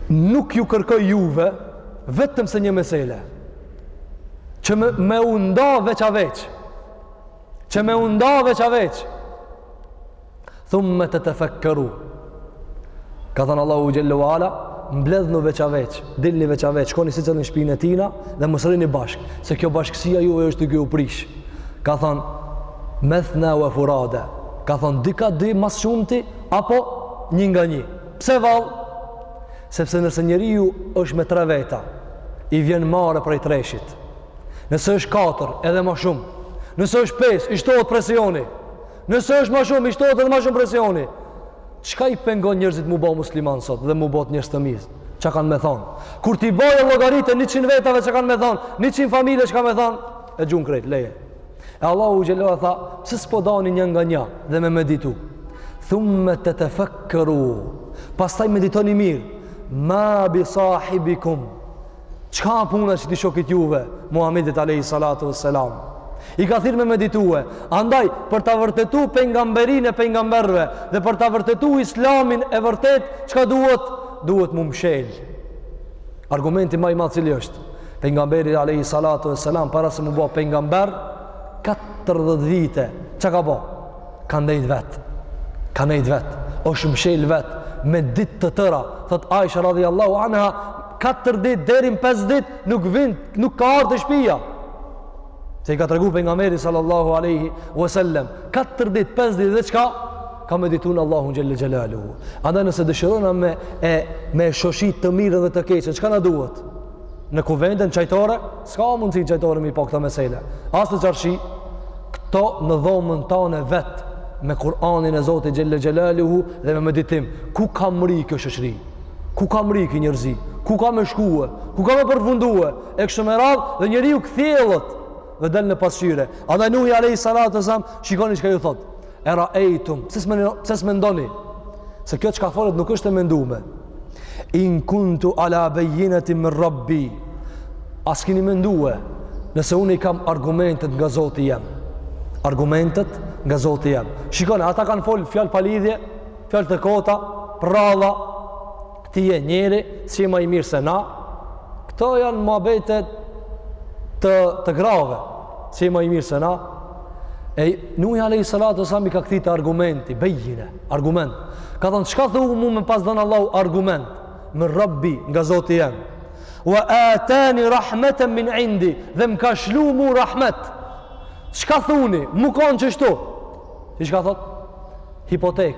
nuk ju kërkoj juve vetëm se një mesele që me, me u nda veç a veç që me u nda veç a veç thumme tetefekkeru ka thënë Allahu xhelle ve ala mblidhnu veç a veç dilni veç a veç shkoni secili në shpinë e tina dhe mos rrini bashkë se kjo bashkësia juve është duke ju prish ka thënë methna ue furada ka thënë dy ka dy ma së shumti apo një nga një pse vallë sepse nëse njeriu është me tre veta i vjen marre prej treshit Nëse është katër, edhe më shumë. Nëse është pesë, i shtohet presioni. Nëse është më shumë, i shtohet edhe më shumë presioni. Çka i pengon njerëzit mu bë musliman sot dhe mu bo njerëz të mirë? Çka kanë me thonë? Kur t'i bëjë llogaritë 100 vetave çka kanë me thonë, 100 familje çka kanë me thonë, e gjun krejt leje. E Allahu xhelle ala tha, pse s'po dani një nga një dhe me meditu? Thumma tatafakkaru. Pastaj meditoni mirë. Ma bi sahibikum Çka puna e këtij shokit juve, Muhammedit alejhi salatu ve selam? I ka thirrë me meditue. Andaj, për ta vërtetu pejgamberinë e pejgamberëve dhe për ta vërtetu islamin e vërtetë, çka duhet? Duhet mu mshel. Argumenti ma i madh cili është. Pejgamberi alejhi salatu ve selam, para se mu bo pejgamber, 40 vite, çka ka bo? Ka ndejt vetë. Ka ndejt vetë. Osht mshel vetë. Me ditë të tëra. Thotë Aisha radhi Allahu anha, katër ditë deri në pesë ditë nuk vin, nuk ka ardh te shpia. Se i ka tregu pejgamberi sallallahu alaihi wasallam, katër ditë, pesë ditë dhe çka ka medituar Allahun xhelle xhelaluhu. Andaj nëse dëshirona me e me shoshit të mirën dhe të keqen, çka na duhet? Në kuvendim n' çajtore, s'ka mundësi n'çajtore me i pa këto mesele. As në çarshi, këto në dhomën tonë vet me Kur'anin e Zotit xhelle xhelaluhu dhe me meditim. Ku ka mri kjo shoqëri? Ku ka mrri kjo njerzi? Ku ka me shkue? Ku ka me përfundue? E kështu me radhë dhe njeriu kthjellet dhe del në pasqyre. Andaj Nuhi alejhi salatu ve selam, shikoni çka ju thotë. E raejtum, pse s'mendoni? Se kjo çka folet nuk është e mendume. In kuntu ala bejjinetin min rabbi. A s'kini mendue nëse unë i kam argumentet nga zoti jem. Argumentet nga zoti jem. Shikoni, ata kanë folë fjalë palidhje, Fjalë të kota, prralla, ti je njeri, s'je ma i mirë se na, këto janë muhabete të, të grave, s'je ma i mirë se na, e Nuhi alejhi salatu ve selam i ka kthy te argumenti, bejjine, argument, ka thonë, çka thu mu me pas dhënë Allahu argument, min rabbi nga zoti jem, wa atani rahmetem min indi, dhe më ka mshiru mu rahmet, çka thuni, m'u kanë qështu, Ti çka thot? Hipotek.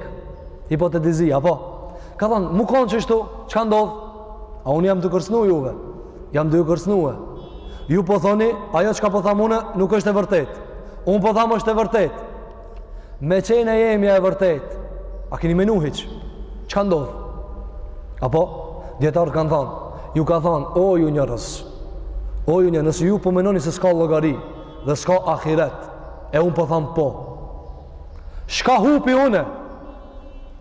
Hipotetizi, apo? Ka thonë, m'u konë qështu, çka ndodh? A unë jam tu u kërcnu juve. Jam tu ju kërcnue. Ju po thoni, ajo çka po tham unë, nuk është e vërtet. Unë po tham është e vërtet. Me qenë e jemja e vërtet. A kini menu hiç? Çka ndodh? Apo? Dijetarët kanë thonë, ju ka thonë, o ju njerëz, o ju njerëz, nëse ju po menoni se s'ka llogari dhe s'ka ahiret, E unë po tham po. Shka hupi une?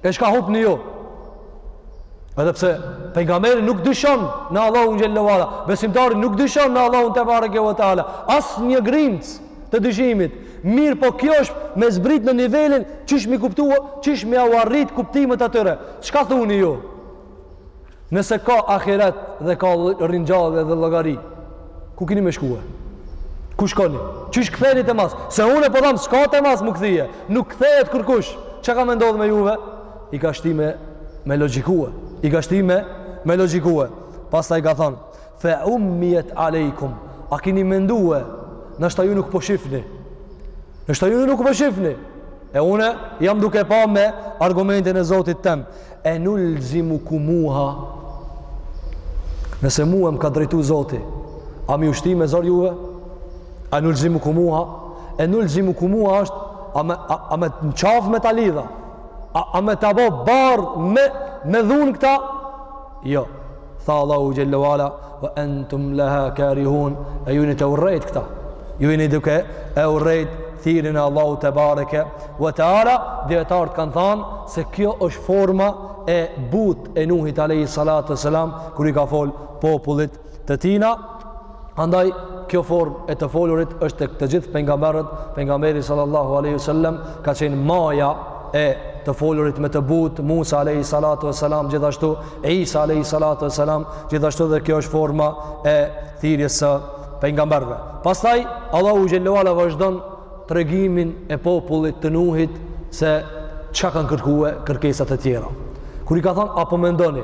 E shka hupni ju? Edhe pse pejgamberi nuk dyshon në Allahun xhel-le ve ala, besimtari nuk dyshon në Allahun tebareke ve teala, asnjë grimc të dyshimit. Mirë, po kjo është me zbrit në nivelin qysh me kuptu, qysh me jau arrit kuptimet atyre. Çka thuni ju? Nëse ka ahiret dhe ka ringjallje dhe llogari, ku kini me shkue? Ku shkoni? Qysh ktheni te mas? Se une po tham, po s'ka te mas m'u kthye. Nuk kthehet kurkush. Çka ka me ndodh me juve? I ka shti me, me logjikue. I ka shti me, me logjikue. Pastaj ka thonë, fe ummijet alejkum. A kini mendue? Nashta ju nuk po shifni. Nashta ju nuk po shifni. E une jam duke pa me argumentin e Zotit tem. Enulzimukumuha Nëse mua më ka drejtu Zoti, a me ju shti me zor juve? Enulzimukumuha Enulzimukumuha është a me, a, a me në qafë me ta lidha? A, a me ta bo barë me, me dhunë këtë? Jo. Tha Allahu xhel-le ve ala, ve entum leha karihun, e ju jini tu e urrejt këtë. Ju jini duke e urrejt thirrjen e Allahut tebareke ve teala, dijetarët kanë thanë se kjo është forma e butë e Nuhit alejhi salatu ve selam, kur i ka folë popullit të tina. Andaj kjo formë e të folurit është tek të gjithë pejgamberët, pejgamberi sallallahu alaihi wasallam ka qenë maja e të folurit me të butë, Musa alaihi salatu wasalam gjithashtu, Isa alaihi salatu wasalam gjithashtu dhe kjo është forma e thirrjes së pejgamberëve. Pastaj Allahu xhelle ue ala vazhdon tregimin e popullit të Nuhit se çka kanë kërkue kërkesat e tjera. Kur i ka thanë apo mendoni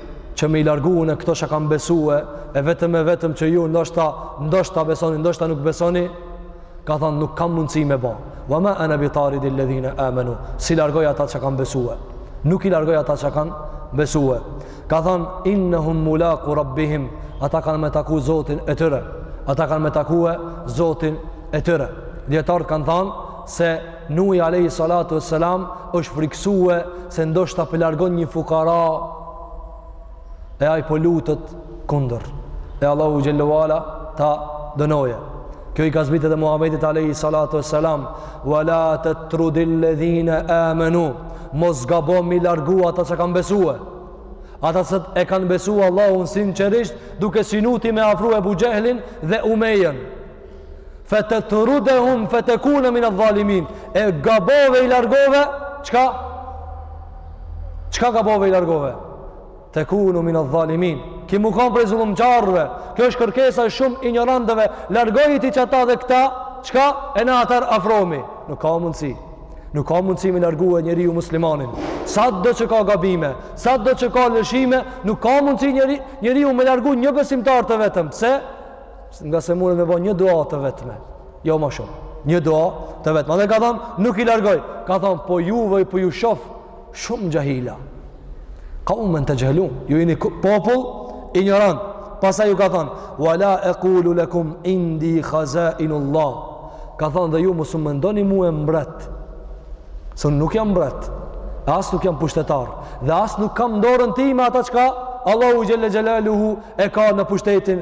që me i largu unë këto që kanë besue, e vetëm e vetëm që ju ndoshta, ndoshta besoni, ndoshta nuk besoni, ka thonë nuk kam mundësi me ba. Wa ma ana bi tarid alladhina amanu. S'i largoj ata që kanë besue. Nuk i largoj ata që kanë besue. Ka thonë innahum mulaqu rabbihim. Ata kanë me taku Zotin e tyre. Ata kanë me takue Zotin e tyre. Dijetarët kanë thonë se Nuhi alejhi salatu ves selam është frikësue se ndoshta po largon një fukara e ai po lutet kundër. E Allahu xhelle ue ala ta dënojë. Kjo i ka zbritë edhe Muhamedit alejhi salatu ves selam, "Wala tatrudil ladhina amanu" Mos gabo m'i largu ata që kanë besue. Ata që e kanë besue Allahun sinqerisht, duke synu ti me afru Ebu Xhehlin dhe Umejën. Fe tatrudehum, fe tekune minedh-dhalimin. E gabove i largove, çka? Çka gabove i largove? Tekune minedh-dhalimin. Ki m'u kanë prej zullumqarëve. Kjo është kërkesa e shumë injorantëve. Largoji ti qata dhe këta, çka? E ne atëherë afrohmi. Nuk ka mundësi. Nuk ka mundësi me largue njeriu muslimanin. Sado që ka gabime, sado që ka lëshime, nuk ka mundësi njeriu me largu një besimtar të vetëm. Pse? ngase munet me bo një dua të vetme jo ma shumë një dua të vetme dhe ka thonë nuk i largoj ka thonë po juve po ju shof shumë xhahila kaumen texhhelun ju jini popull injorant pastaj ju ka thonë wala ekulu lekum indi khazainullah ka thonë dhe ju mos um mendoni mue mbret se nuk jam mbret e as nuk jam pushtetar dhe as nuk kam n'dorën time ata çka Allahu Xhelle Xhelaluhu e ka në pushtetin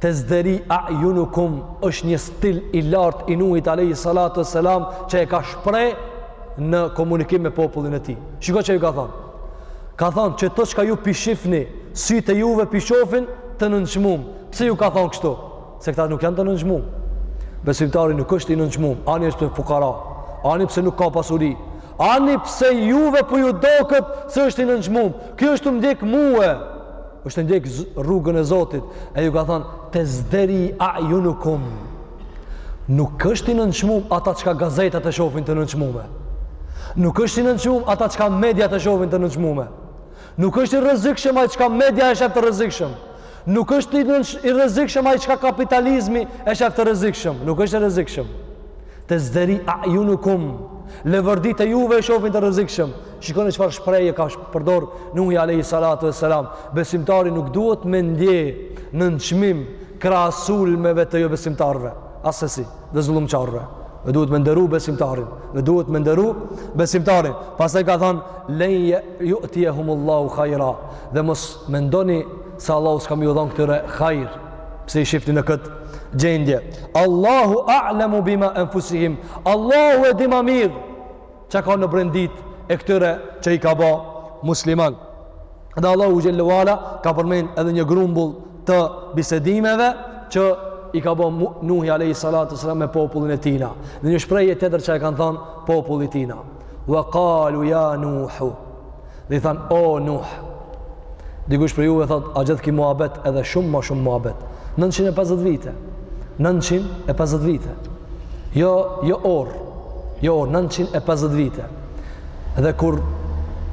Tezderi a'yunukum është një stil i lartë i Nuhit alayhi salatu wassalam që e ka shpreh në komunikim me popullin e tij. Shiko çka ju ka thonë. Ka thonë qëto çka ju p'i shifni, sytë e juve p'i shofin të nënçmum. Pse ju ka thonë kështu? Se këta nuk janë të nënçmum. Besimtari nuk është i nënçmum, ani është fukara, ani pse nuk ka pasuri, ani pse juve po ju doket se është i nënçmum. Ky është tu m'ndjek mue. është ndjek rrugën e Zotit e ju ka thanë tezderi a'yunukum nuk është i nënçmum ata çka gazetat e shofin të nënçmume nuk është i nënçmum ata çka mediat e shofin të nënçmume nuk është i rrezikshëm ai çka media e shef të rrezikshëm nuk është i rrezikshëm ai çka kapitalizmi e shef të rrezikshëm nuk është i rrezikshëm tezderi a'yunukum leverditë e juve e shofin të rrezikshëm Shikone çfarë shprehje ka përdor Nuhi alayhi salatu vesselam. Besimtari nuk duhet me ndje nënçmim krahas sulmeve të jobesimtarëve, asesi dhe zullumçarëve. Dhe duhet me nderu besimtarin, dhe duhet me nderu besimtarin. Pastaj ka thanë len yu'tiyahumullahu khaira. Dhe mos mendoni se Allahu s'ka me ju dhonë këtyre khair. Pse i shifni në këtë gjendje? Allahu a'lamu bima anfusihim. Allahu e di ma mirë Çka ka në brenditë e këtyre që i ka ba musliman. Dhe Allahu xhel-le ve ala ka përmen edhe një grumbull të bisedimeve që i ka bo Nuhi alejhi salatu selam me popullin e tina. Dhe një shprehje tjetër që e kanë thonë populli i tina. Wa kalu ja Nuhu. Dhe i thanë, o Nuh, dikush prej juve thot, a gjithë ki muabet edhe shumë ma shumë muabet. 950 vite. 950 vite. Jo, jo orë. Jo orë, 950 vite. Dhe kur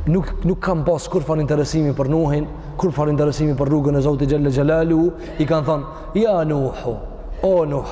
nuk, nuk kan pas kurrfarë interesimi për Nuhin, kurrfarë interesimi për rrugën e Zotit xhel-le xhelaluhu, i kanë thonë, ja Nuhu, o Nuh,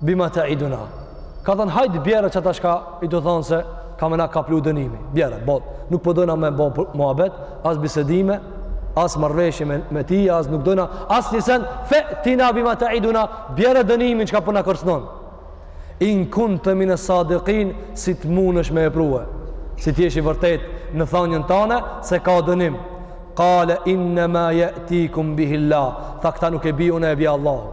Bima teiduna. Ka thanë, hajt bjere qata çka je tu thonë se ka me na kaplu dënimi. Bjere, bo, nuk po dojna me bo muabet, as bisedime, as marveshje me, me ti, as nuk dojna, asnjë sen, fe'tina bima teiduna, bjere dënimin çka po na kërcënon. In kunte mines sadikin, si të mundesh me e prue. Si të jesh i vërtet në thanjën tane, se ka dënim. Kale, innema je'tikum bihil-lah, tha këta nuk e bi unë, e bi Allahu.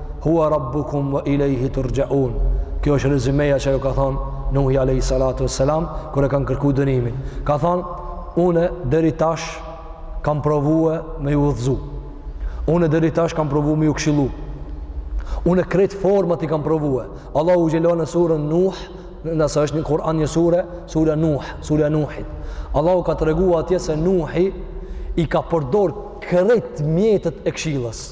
Hua rabbukum wa ilaihi turjaun. Kjo është rezymeja që ju ka thanë Nuhi alayhi salatu wassalam kur e kanë kërku dënimin. Ka thanë unë deri tash kam provue me ju udhëzu. Unë deri tash kam provu me ju këshillu. Unë krejt format i kam provue. Allahu xhel-le ve ala në surën Nuh, ngase është në Kur'an një sure, surja Nuh, surja Nuhit. Allahu ka tregu atje se Nuhi i ka përdor krejt mjetet e këshillës.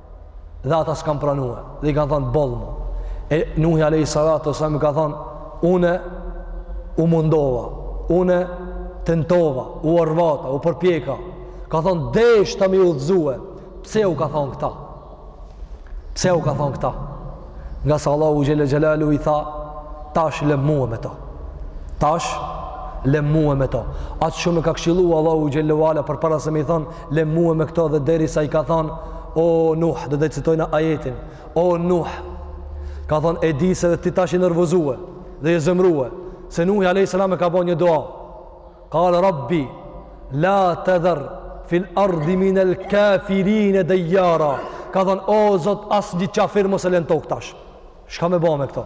dhe ata s'kan pranue dhe i kanë thonë boll mo e Nuhi alejhi salatu selam ka thonë une u mundova une tentova u orvata, u përpjeka ka thonë deshta me i udhëzue pse u ka thonë këta pse u ka thonë këta ngase Allahu xhel-le xhelaluhu i tha tash lem mue me to tash lem mue me to a shumë e ka këshillu Allahu xhel-le ve ala përpara se me i thonë lem mue me këto dhe derisa i ka thonë o Nuh dhe dhe citojna ajetin o Nuh ka thonë e di se dhe ti tash je nervozue dhe je zemrue se Nuhi a.s. e ka bo një dua kale rabbi la tedher fil ardi minel kafirine dejjara ka thonë o zot as një qafir mos e len tokë tash Çka me ba me këto?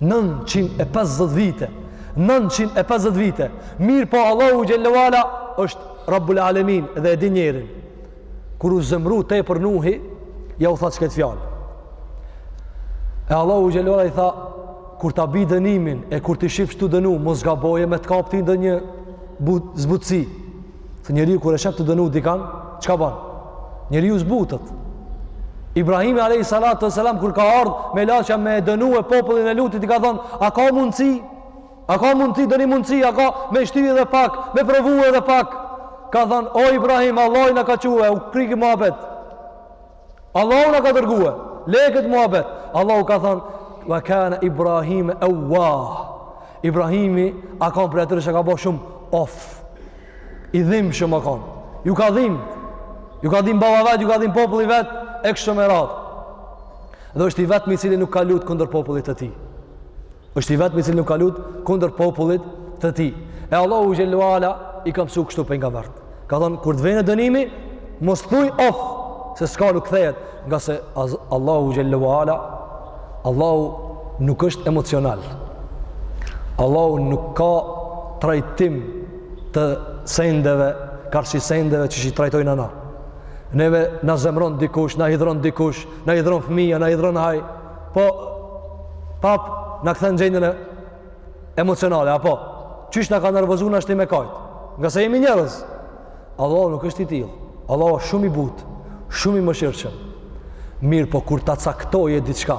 950 vite. 950 vite. Mirëpo Allahu xhelle ve ala është Rabbul Alemin dhe e di njerin. Kur u zemru tepër Nuhi, ja u tha qikët fjalë. E Allahu xhelle ve ala i tha, kur ta bi dënimin e kur t'i shifsh tu dënu, mos gabo e me të kap ty ndonjë zbutësi. Se njeriu kur e shef tu dënu dikan, çka bën? Njeriu zbutet. Ibrahimi alayhi salatu wasalam kur ka ardh melaqja me dënue popullin e Lutit i ka thon, a ka mundsi? A ka mundsi ndonji mundsi? A ka me shty edhe pak, me provu edhe pak? Ka thon, o Ibrahim, Allah na ka çue, u kry ky muhabet. Allahu na ka dërgue. Le kët muhabet. Allahu ka thënë, "Wa kana Ibrahim awwah." Ibrahimi a kan prej atyre që ka ba shumë of. I dhimshëm a kan. Ju ka dhim. Ju ka dhim baba i vet, ju ka dhim populli i vet e kështu me radhë. Dhe është i vetmi i cili nuk ka lut kundër popullit të tij. është i vetmi i cili nuk ka lut kundër popullit të tij. E Allahu xhelle ve ala i ka mësu kështu pejgambert. Ka thënë kur të vjen dënimi, mos thuj of se s'ka nuk kthehet, ngase Allahu xhelle ve ala Allahu nuk është emocional. Allahu nuk ka trajtim të sendeve, karshi sendeve qysh i trajtojna na. Neve na zemron dikush, na hidhron dikush, na hidhron fëmija, na hidhron haj, Po, prap, na kthen gjendjen emocionale, apo? Qysh na ka nervozu na shtin me kajt? Ngase jemi njërëz. Allah nuk është i tillë. Allah është shumë i butë, shumë i mëshirshëm. Mirëpo kur ta caktojë diçka,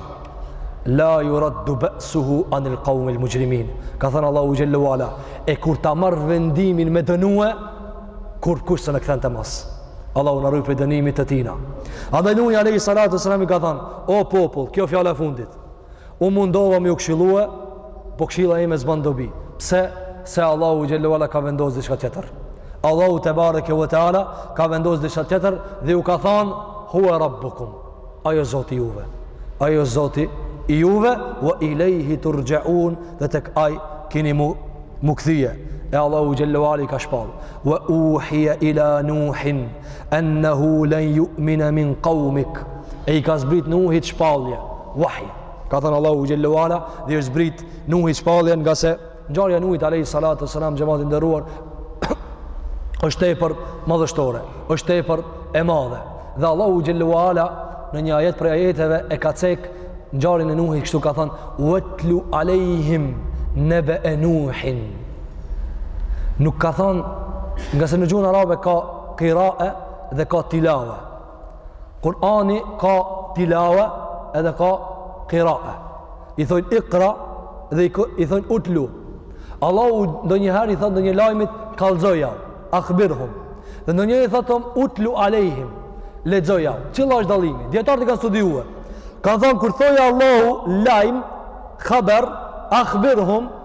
la jureddu be'suhu anil kaumil muxhrimin. Ka thënë Allahu xhelle ve ala, e kur ta marrë vendimin me dënue, kurkush s'un e kthen te mas. Allahu na ruaj prej dënimit të tina. Edhe Nuhi alayhi salatu wasalam i ka thënë: "O popull, kjo fjala e fundit. U mundova me ju këshillue, po këshilla ime s'ban dobi. Pse? Se Allahu xhelle ve ala ka vendos diçka tjetër. Allahu tebareke ve teala ka vendos diçka tjetër dhe ju ka thënë: "Huwa rabbukum." Ai është Zoti i juve. Ai është Zoti i juve, wa ilayhi turja'un, dhe tek Ai keni m'u m'u kthye. E Allahu xhelle ve ala i ka shpall. Wa uhiya ila Nuhin annahu lan yu'mina min qawmik. E i ka zbrit Nuhit shpallje. Wahj. Ka thënë Allahu xhelle ve ala dhe i është zbrit Nuhit shpallje ngase Ngjarja e Nuhit alayhi salatu wasalam xhemat i nderuar është tepër madhështore, është tepër e madhe. Dhe Allahu xhelle wa ala në një ajet prej ajeteve e ka cek ngjarjen e Nuhit kështu ka thënë watlu alejhim nebe'e Nuhin. Nuk ka thënë ngase në gjuhën arabe ka qira'a dhe ka tilawa. Kurani ka tilawa edhe ka qira'a. I thonë iqra dhe i thonë utlu. Allahu ndonjëherë i thotë ndonjë lajmit kallzoja, akhbirhum. Dhe ndonjëherë i thotë utlu alejhim, lexoja. Cila është dallimi? Dijetarët kanë studiuar. Kanë thonë kur thoja Allahu lajm, khabar, akhbirhum,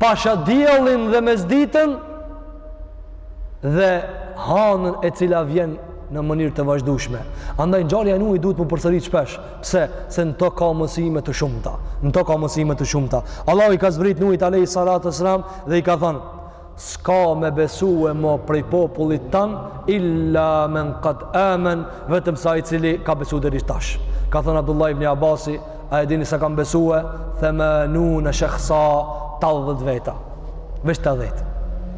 pasha diellin dhe mesditën dhe hanën e cila vjen në mënyrë të vazhdueshme. Andaj ngjarja e Nuhit duhet të përsëritet shpesh, pse? Se në to ka mësime të shumta. Në to ka mësime të shumta. Allahu i ka zbrit Nuhit alayhi salatu wasalam dhe i ka thënë: S'ka me besue mo prej popullit tan illa men kad amen vetëm se ai i cili ka besu deri tash. Ka thënë Abdullah ibn Abasi, a e dini sa kanë besue? Thamanune shakhsa, tetëdhjetë veta. Veç tetëdhjetë.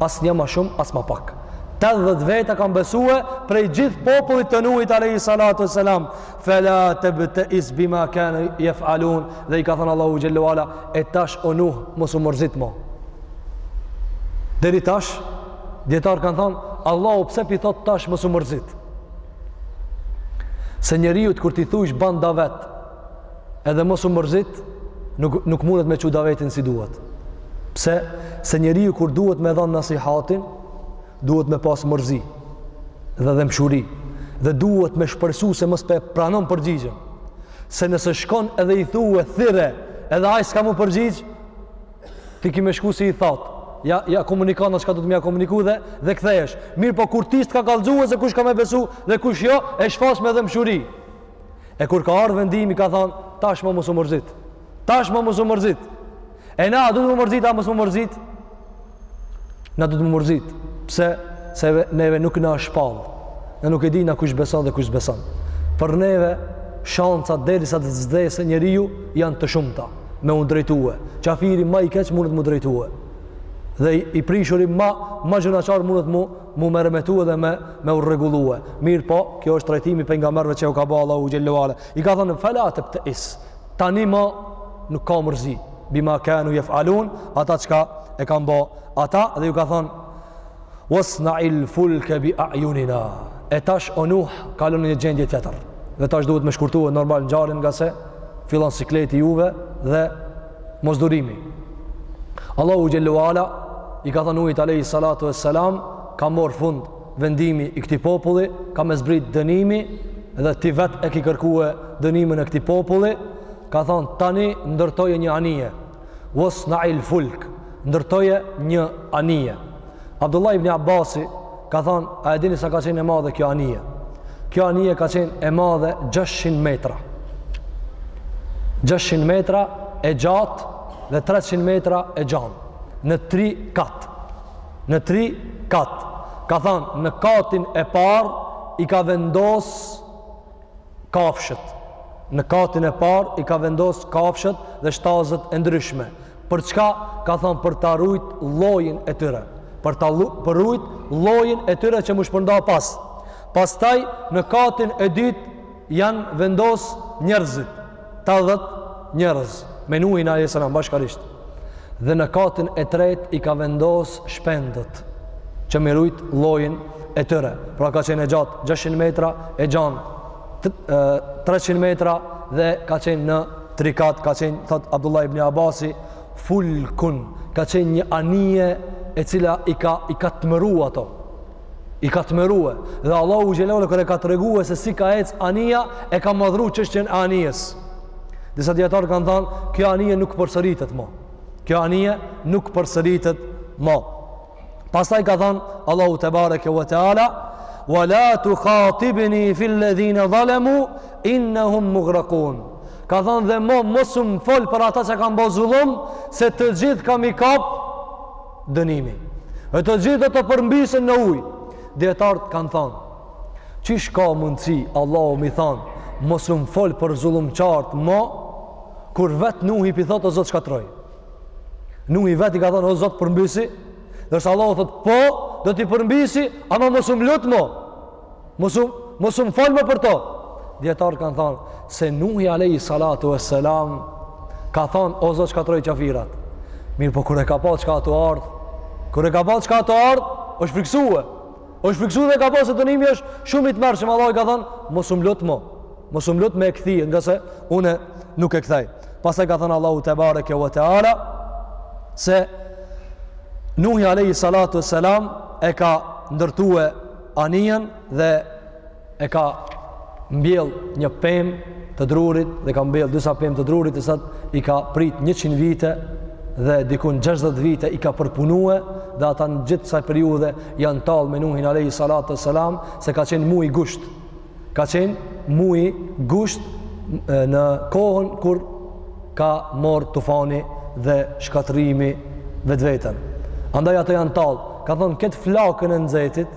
As një ma shumë, as ma pak. Tetëdhjetë veta kanë besue prej gjithë popullit të Nuhit alayhi salatu wassalam. Fela tebteis bima kanu jef'alun dhe i ka thënë Allahu xhelle wa ala e tash o nuh mos u mërzit mo. Deri tash, dijetarët kanë thënë Allahu pse p'i thot tash mos u mërzit. Se njeriut kur t'i thujsh ban davet edhe mos u mërzit nuk, nuk mundet me çu davetin si duhet. Pse? Se njeriu kur duhet me dhanë nasihatin Duhet me pas mërzi dhe dhemshuri dhe duhet me shpresu se mos p'e pranon përgjigjen. Se nëse shkon edhe i thue thirre edhe ai s'ka m'u përgjigj, ti ki me shku si i thot. Ja ja komunikon atë çka do ti me ja komuniku dhe dhe kthehesh. Mirëpo kur ti s'të ka kallzue se kush ka me besu dhe kush jo, e shfas me dhemshuri. E kur ka ardhë vendimi i ka thon tash mo mos u mërzit. Tash ma mos u mërzit. E na, duet m'u mërzit, a mos m'u mërzit? Na duet m'u mërzit. Pse? Se neve nuk na është shpallë. Ne nuk e dijna kush beson dhe kush s'beson. Për neve, shansat derisa të vdesë njeriu janë të shumëta me u drejtue. Qafiri ma i keq mundet m'u drejtue. Dhe i, i prishuri ma, ma gjynahqar mundet m'u, m'u meremetu edhe me, me u rregullue. Mirëpo, kjo është trajtimi pejgamberëve që u ka ba Allahu xhelle wa ala. I ka thënë, fela tebteis. Tani ma nuk ka mërzi. Bima kanu jef'alun, ata çka e kan bo ata, dhe i ka thanë, wasna'il fulke bi a'junina. E tash o Nuh, kalon në gjendje tjetër. Dhe tash duhet me shkurtue normal ngjarjen ngase, fillon sikleti juve dhe mosdurimi. Allahu xhelle ve ala, i ka thanë Nuhit alejhi salatu ve selam, ka marrë fund vendimi i këtij populli, ka me zbrit dënimi dhe ti vet e ki kërkue dënimin e këtij populli, ka thanë tani ndërtoje një anije, wasna'il fulk, ndërtoje një anije. Abdullah ibn Abasi ka thanë, a e dini sa ka qenë e madhe kjo anije? Kjo anije ka qenë e madhe 600 metra. 600 metra e gjatë dhe 300 metra e gjanë në tri kat. Në tri kat. Ka thanë, në katin e parë i ka vendos kafshët. Në katin e parë i ka vendos kafshët dhe shtazët e ndryshme. Për çka? Ka thanë për ta rujt llojin e tyre. Për ta për rujt llojin e tyre që m'u shpërnda pas. Pastaj në katin e dytë janë vendos njerëzit. tetëdhjetë njerëz me Nuhin alejhi selam bashkarisht. Dhe në katin e tretë i ka vendos shpendët që m'i rujt llojin e tyre. Pra ka qenë e gjatë 600 metra, e gjanë 300 metra dhe ka qenë në tri kat, ka qenë, thotë Abdullah ibn Abasi, fulkun, ka qenë një anije e cila i ka, i ka tmerru ato. i ka tmerrue dhe Allahu xhelle ve ala kur e ka tregue se si ka ec anija e ka madhru çështjen e anijes disa dijetarë kanë thanë kjo anije nuk përsëritet ma kjo anije nuk përsëritet ma pastaj ka thanë Allahu tebareke ve teala wa la tukhatibni fil ledhine dhalemu innehum mugrakun ka thanë dhe mo mos um fol për ata që kanë bo zullum se të gjithë ka m'i kapë dënimi. E të gjithë do të përmbyten në ujë. Dijetarët kanë thanë, qysh ka mundësi Allahu m'i thon, mos um fol për zullumqart mo kur vet Nuhi p'i thotë o Zot shkatrroji. Nuhi vet i ka thonë o Zot përmbyti, ndërsa Allahu thotë po, do t'i përmbysi, ama mos um lut mo. Mos um mos um fol mo për to. Dijetart kan thon se Nuhi alayhi salatu wassalam ka thon o Zot shkatrroji qafirat. Mirëpo kur e ka pa çka ato ardh, kur e ka pa çka â tu ardh, është friksue. Është friksue dhe e ka pa se dënimi është shumë i tmerrshëm. Allahu i ka thon mos um lut mo. Mos um lut me e kthy, ngase unë nuk e kthej. Pastaj ka thon Allahu tebareke ve teala se Nuhi alayhi salatu wassalam e ka ndërtue anijen dhe e ka mbjell një pem të drurit dhe ka mbjell disa pem të drurit te sa t'i ka pritë 100 vite dhe dikun 60 vite i ka përpunue dhe ata në gjithë kësaj periudhe janë tallë me nuhin alejhi salatu ve selam se ka qenë muji gusht Ka qenë muji gusht në kohën kur ka morrë tufani dhe shkatërrimi vetveten. Andaj ata janë tallë. Ka thonë, këtë flakën e nxetit,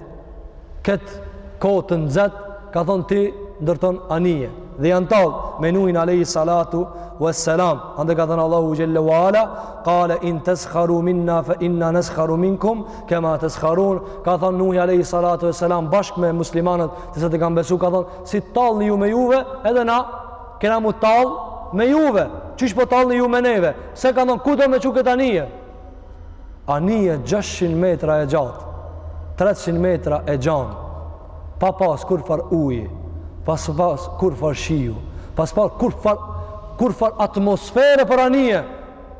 këtë kohë të nxet, ka thonë ti ndërton anije. Dhe janë tallë me nuhin Alejhi Salatu ve Selam. Andaj ka thonë Allahu Xhelle ve Ala, kale in teskharu minna fe inna neskharu minkum, kema teskharun, ka thonë Nuhi Alejhi Salatu ve Selam bashkë me muslimanët të cilët kan besu, ka thonë, si tallni ju me juve, edhe na kena m'u tallë me juve, qysh po tallni ju me neve, se kan thonë, ku do me çu këtë anije? Anije 600 metra e gjatë, 300 metra e gjanë, pa pas kurrfar uji, pa pas kurrfar shiu, pa pas kurrfar, kurrfar atmosfere për anije,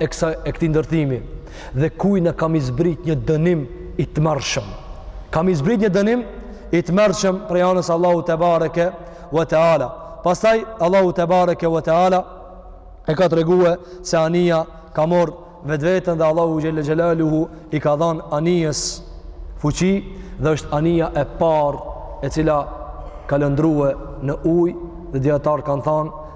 e kësaj e këtij ndërtimi dhe kujtna ka me i zbrit një dënim i tmerrshëm. Ka me i zbrit një dënim i tmerrshëm prej anës së Allahut tebareke ve teala. Pastaj Allahu tebareke ve teala e ka tregue se anija ka marr vetveten dhe Allahu xhelle xhelaluhu i ka dhënë anijës fuqi dhe është anija e parë e cila ka lundrue në ujë dhe dijetar kanë thënë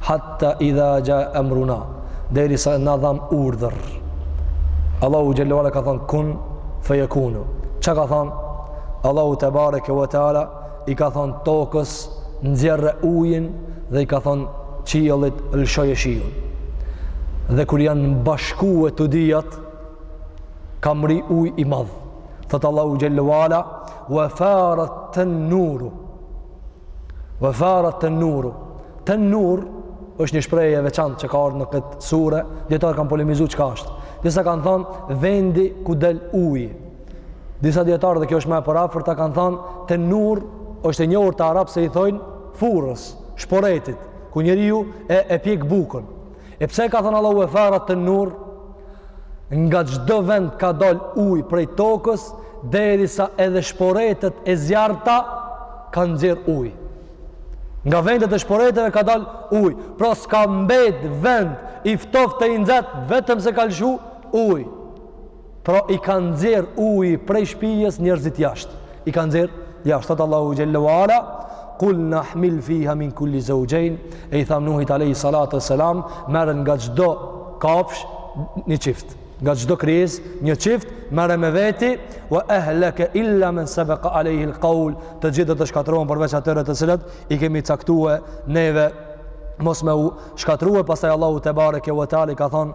hatta idha ja amruna deri sa na dham urdhër Allahu xhelle ve ala ka thon kun fejekunu çka ka thon Allahu tebareke ve teala i ka thon tokës nxjerre ujin dhe i ka thon qiellit lëshoje shiun dhe kur janë bashkue të dyjat ka mrri uj i madh thotë Allahu xhelle ve ala wa farat tennuru Ve farat tennuru. Tennur është një shprehje e veçantë që ka ardhë në këtë sure. Dijetarë kanë polemizu çka është. Disa kanë thanë vendi ku del uji. Disa dijetarë dhe kjo është ma e përafërta kanë thanë tennur është e njohur te arabë se i thojnë furrës, shporetit, ku njeriu e, e pjek bukën. E pse ka thënë Allahu ve farat tennur, nga çdo vend ka dal uj prej tokës, derisa edhe shporetet e zjarrta kanë nxjerr uj. Nga vendet e shporeteve ka dal uj, pra s'ka mbet vend i ftoftë i nxet, vetëm se ka lëshu uj. Pra i ka nxjerr uji prej shpijës njerëzit jashtë. I ka nxjerr jashtë. Thot Allahu xhelle ue ala, "Kul nahmil fiha min kulli zawjayn." E i tham Nuhit alayhi salatu wassalam, "Merr nga çdo kafsh një çift. Nga çdo krijesë një çift, merr me veti wa ahlaka illa man sabaqa alayhi alqawl." Të gjithë do të shkatërrohen përveç atyre të cilët i kemi caktuar neve mos me u shkatrua pastaj Allahu tebareke ve teala i ka thon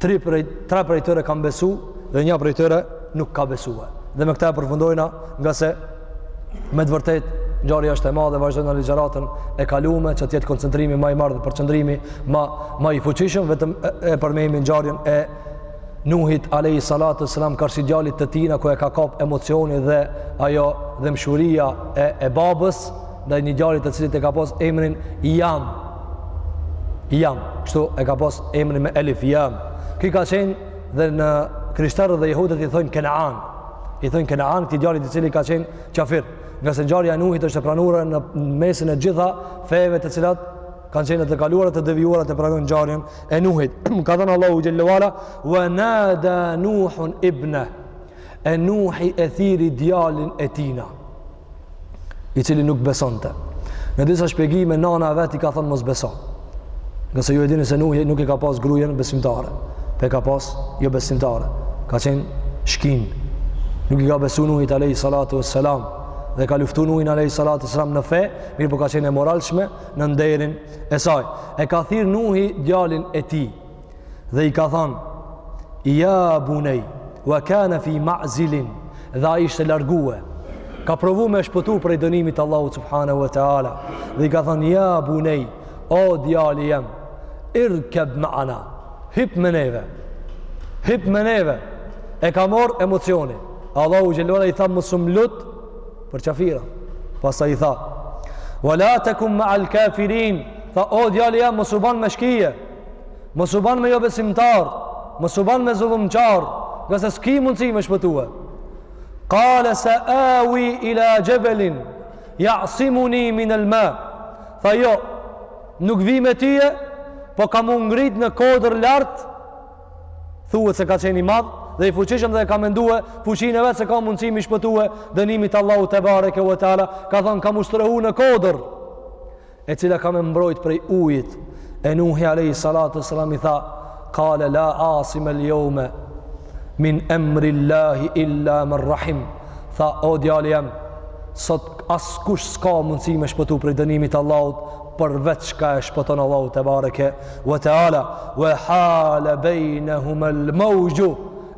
Tre prej, tre prej tyre kan besu dhe një prej tyre nuk ka besue. Dhe me këta e përfundojna ngase me të vërtet ngjarja është e madhe, vazhdojna në ligjeratën e kalume që të jetë koncentrimi ma i madh dhe përqëndrimi ma, ma i fuqishëm, vetëm e, e përmendmi ngjarjen e Nuhit alayhi salatu selam karshi djalit të tina ku e ka kap emocioni dhe ajo dhembshuria e e babës ndaj djalit të cilit e ka pas emrin Jam. Jam, kështu e ka pas emrin me Elif Jam. Ky ka qenë dhe në krishterët dhe jehudët i thonë Kenan. I thonë Kenan këtij djalit i cili ka qenë kafir. Ngase ngjarja e Nuhit është e pranuar në mesin e gjitha feve të cilat kanë qenë të kaluara të devijuara e pranojnë ngjarjen e Nuhit. ka thënë Allahu xhelle ue ala wa nada Nuhun ibna. E Nuhi e thiri djalin e tina. i cili nuk besonte. Në disa shpjegime nana e vet i ka thënë mos beso. Ngase ju e dini se Nuhi nuk e ka pas gruajën besimtare, po e ka pas jobesimtare, ka qenë shkin. Nuk i ka besu Nuhit alejhi salatu ve selam, dhe e ka luftu Nuhin alejhi salatu ve selam në fe, mirëpo ka qenë e moralshme në nderin e saj. E ka thirë Nuhi djalin e tij, dhe i ka thënë ja bunej wa kana fi ma'zilin dhe ai ishte largue ka provu me shpëtu prej dënimit të Allahut subhanahu wa taala dhe i ka thënë ja bunej o djali jem irkab ma'ana hip me neve hip me neve e ka marr emocioni Allahu xhelle ue ala i tha mos m'u lut për qafira pastaj i tha wala takun ma'al kafirin tha o djali jem mos u ban me shkije mos u ban me jobesimtar mos u ban me zullumqar ngase s'ki mundësi me shpëtue kale seawi ila gjebelin jasimuni min el ma tha jo nuk vi me tije po kam me u ngrit në kodër lartë thuhet se ka qen i madh dhe i fuqishëm dhe e ka mendue fuqin e vetë se ka mundësi mi shpëtue dënimit Allahut tebareke ue teala ka thonë kam me u strehu në kodër e cila ka me mbrojt prej ujit, e Nuhi alejhi salatu ve selam i tha, kale la asimel jeume, min emri Allahi illa men rahim, tha, o djali jem, sot askush s'ka mundësi me shpëtu prej dënimit të Allahut, përveç ka e shpëton Allahu tebareke ve teala, ve hale bejnehumel meuxhu,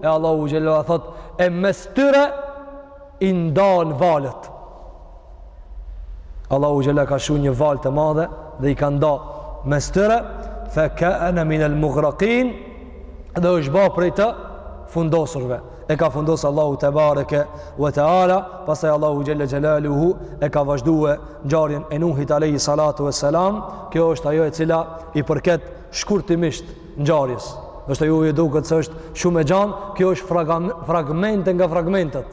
e Allahu xhelle ve ala thot, e mes tyre, i ndan valët. Allahu xhelle ka çu një valë të madhe dhe i ka nda mes tyre, fe kane minel mugrakin dhe është ba prej të fundosurve. E ka fundosë Allahu tebareke ve teala, pastaj Allahu xhelle xhelaluhu e ka vazhdue ngjarjen e Nuhit alejhi salatu ve selam, kjo është ajo e cila i përket shkurtimisht ngjarjes. Ndoshta ju ju duket se është shumë e gjan, kjo është fragmente nga fragmentet.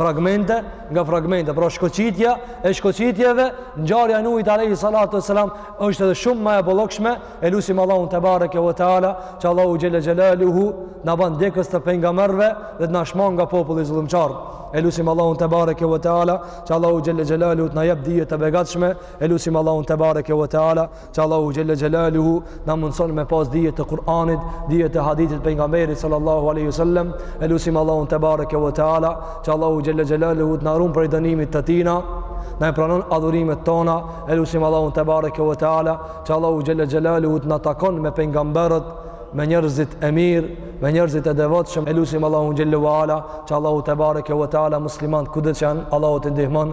Fragmente nga fragmentet, pra shkoqitja e shkoqitjeve, ngjarja e Nuhit alejhi salatu ve selam është edhe shumë ma e bollokshme, e lusim Allahun tebareke ve teala, që Allahu xhelle xhelaluhu t'na ban ndjekës të pejgamberëve dhe të na shmang nga populli zullumqar. E lusim Allahun tebareke ve teala, që Allahu xhelle xhelaluhu të na jap dije të begatshme, e lusim Allahun tebareke ve teala, që Allahu xhelle xhelaluhu na mundëson me pas dije të Kur'anit, dije të hadithit të pejgamberit sallallahu alejhi ve selem, e lusim Allahun tebareke ve teala, që Allahu xhelle xhelaluhu të na run prej dënimit të tina, na e pranon adhurimet tona, e lusim Allahun tebareke ve teala, që Allahu xhelle xhelaluhu të na takon me pejgamberët, me njerëzit e mirë, me njerëzit e devotshëm e lusim Allahun xhelle ve ala që Allahu tebareke ve teala musliman kudo që janë Allahu t'i ndihmon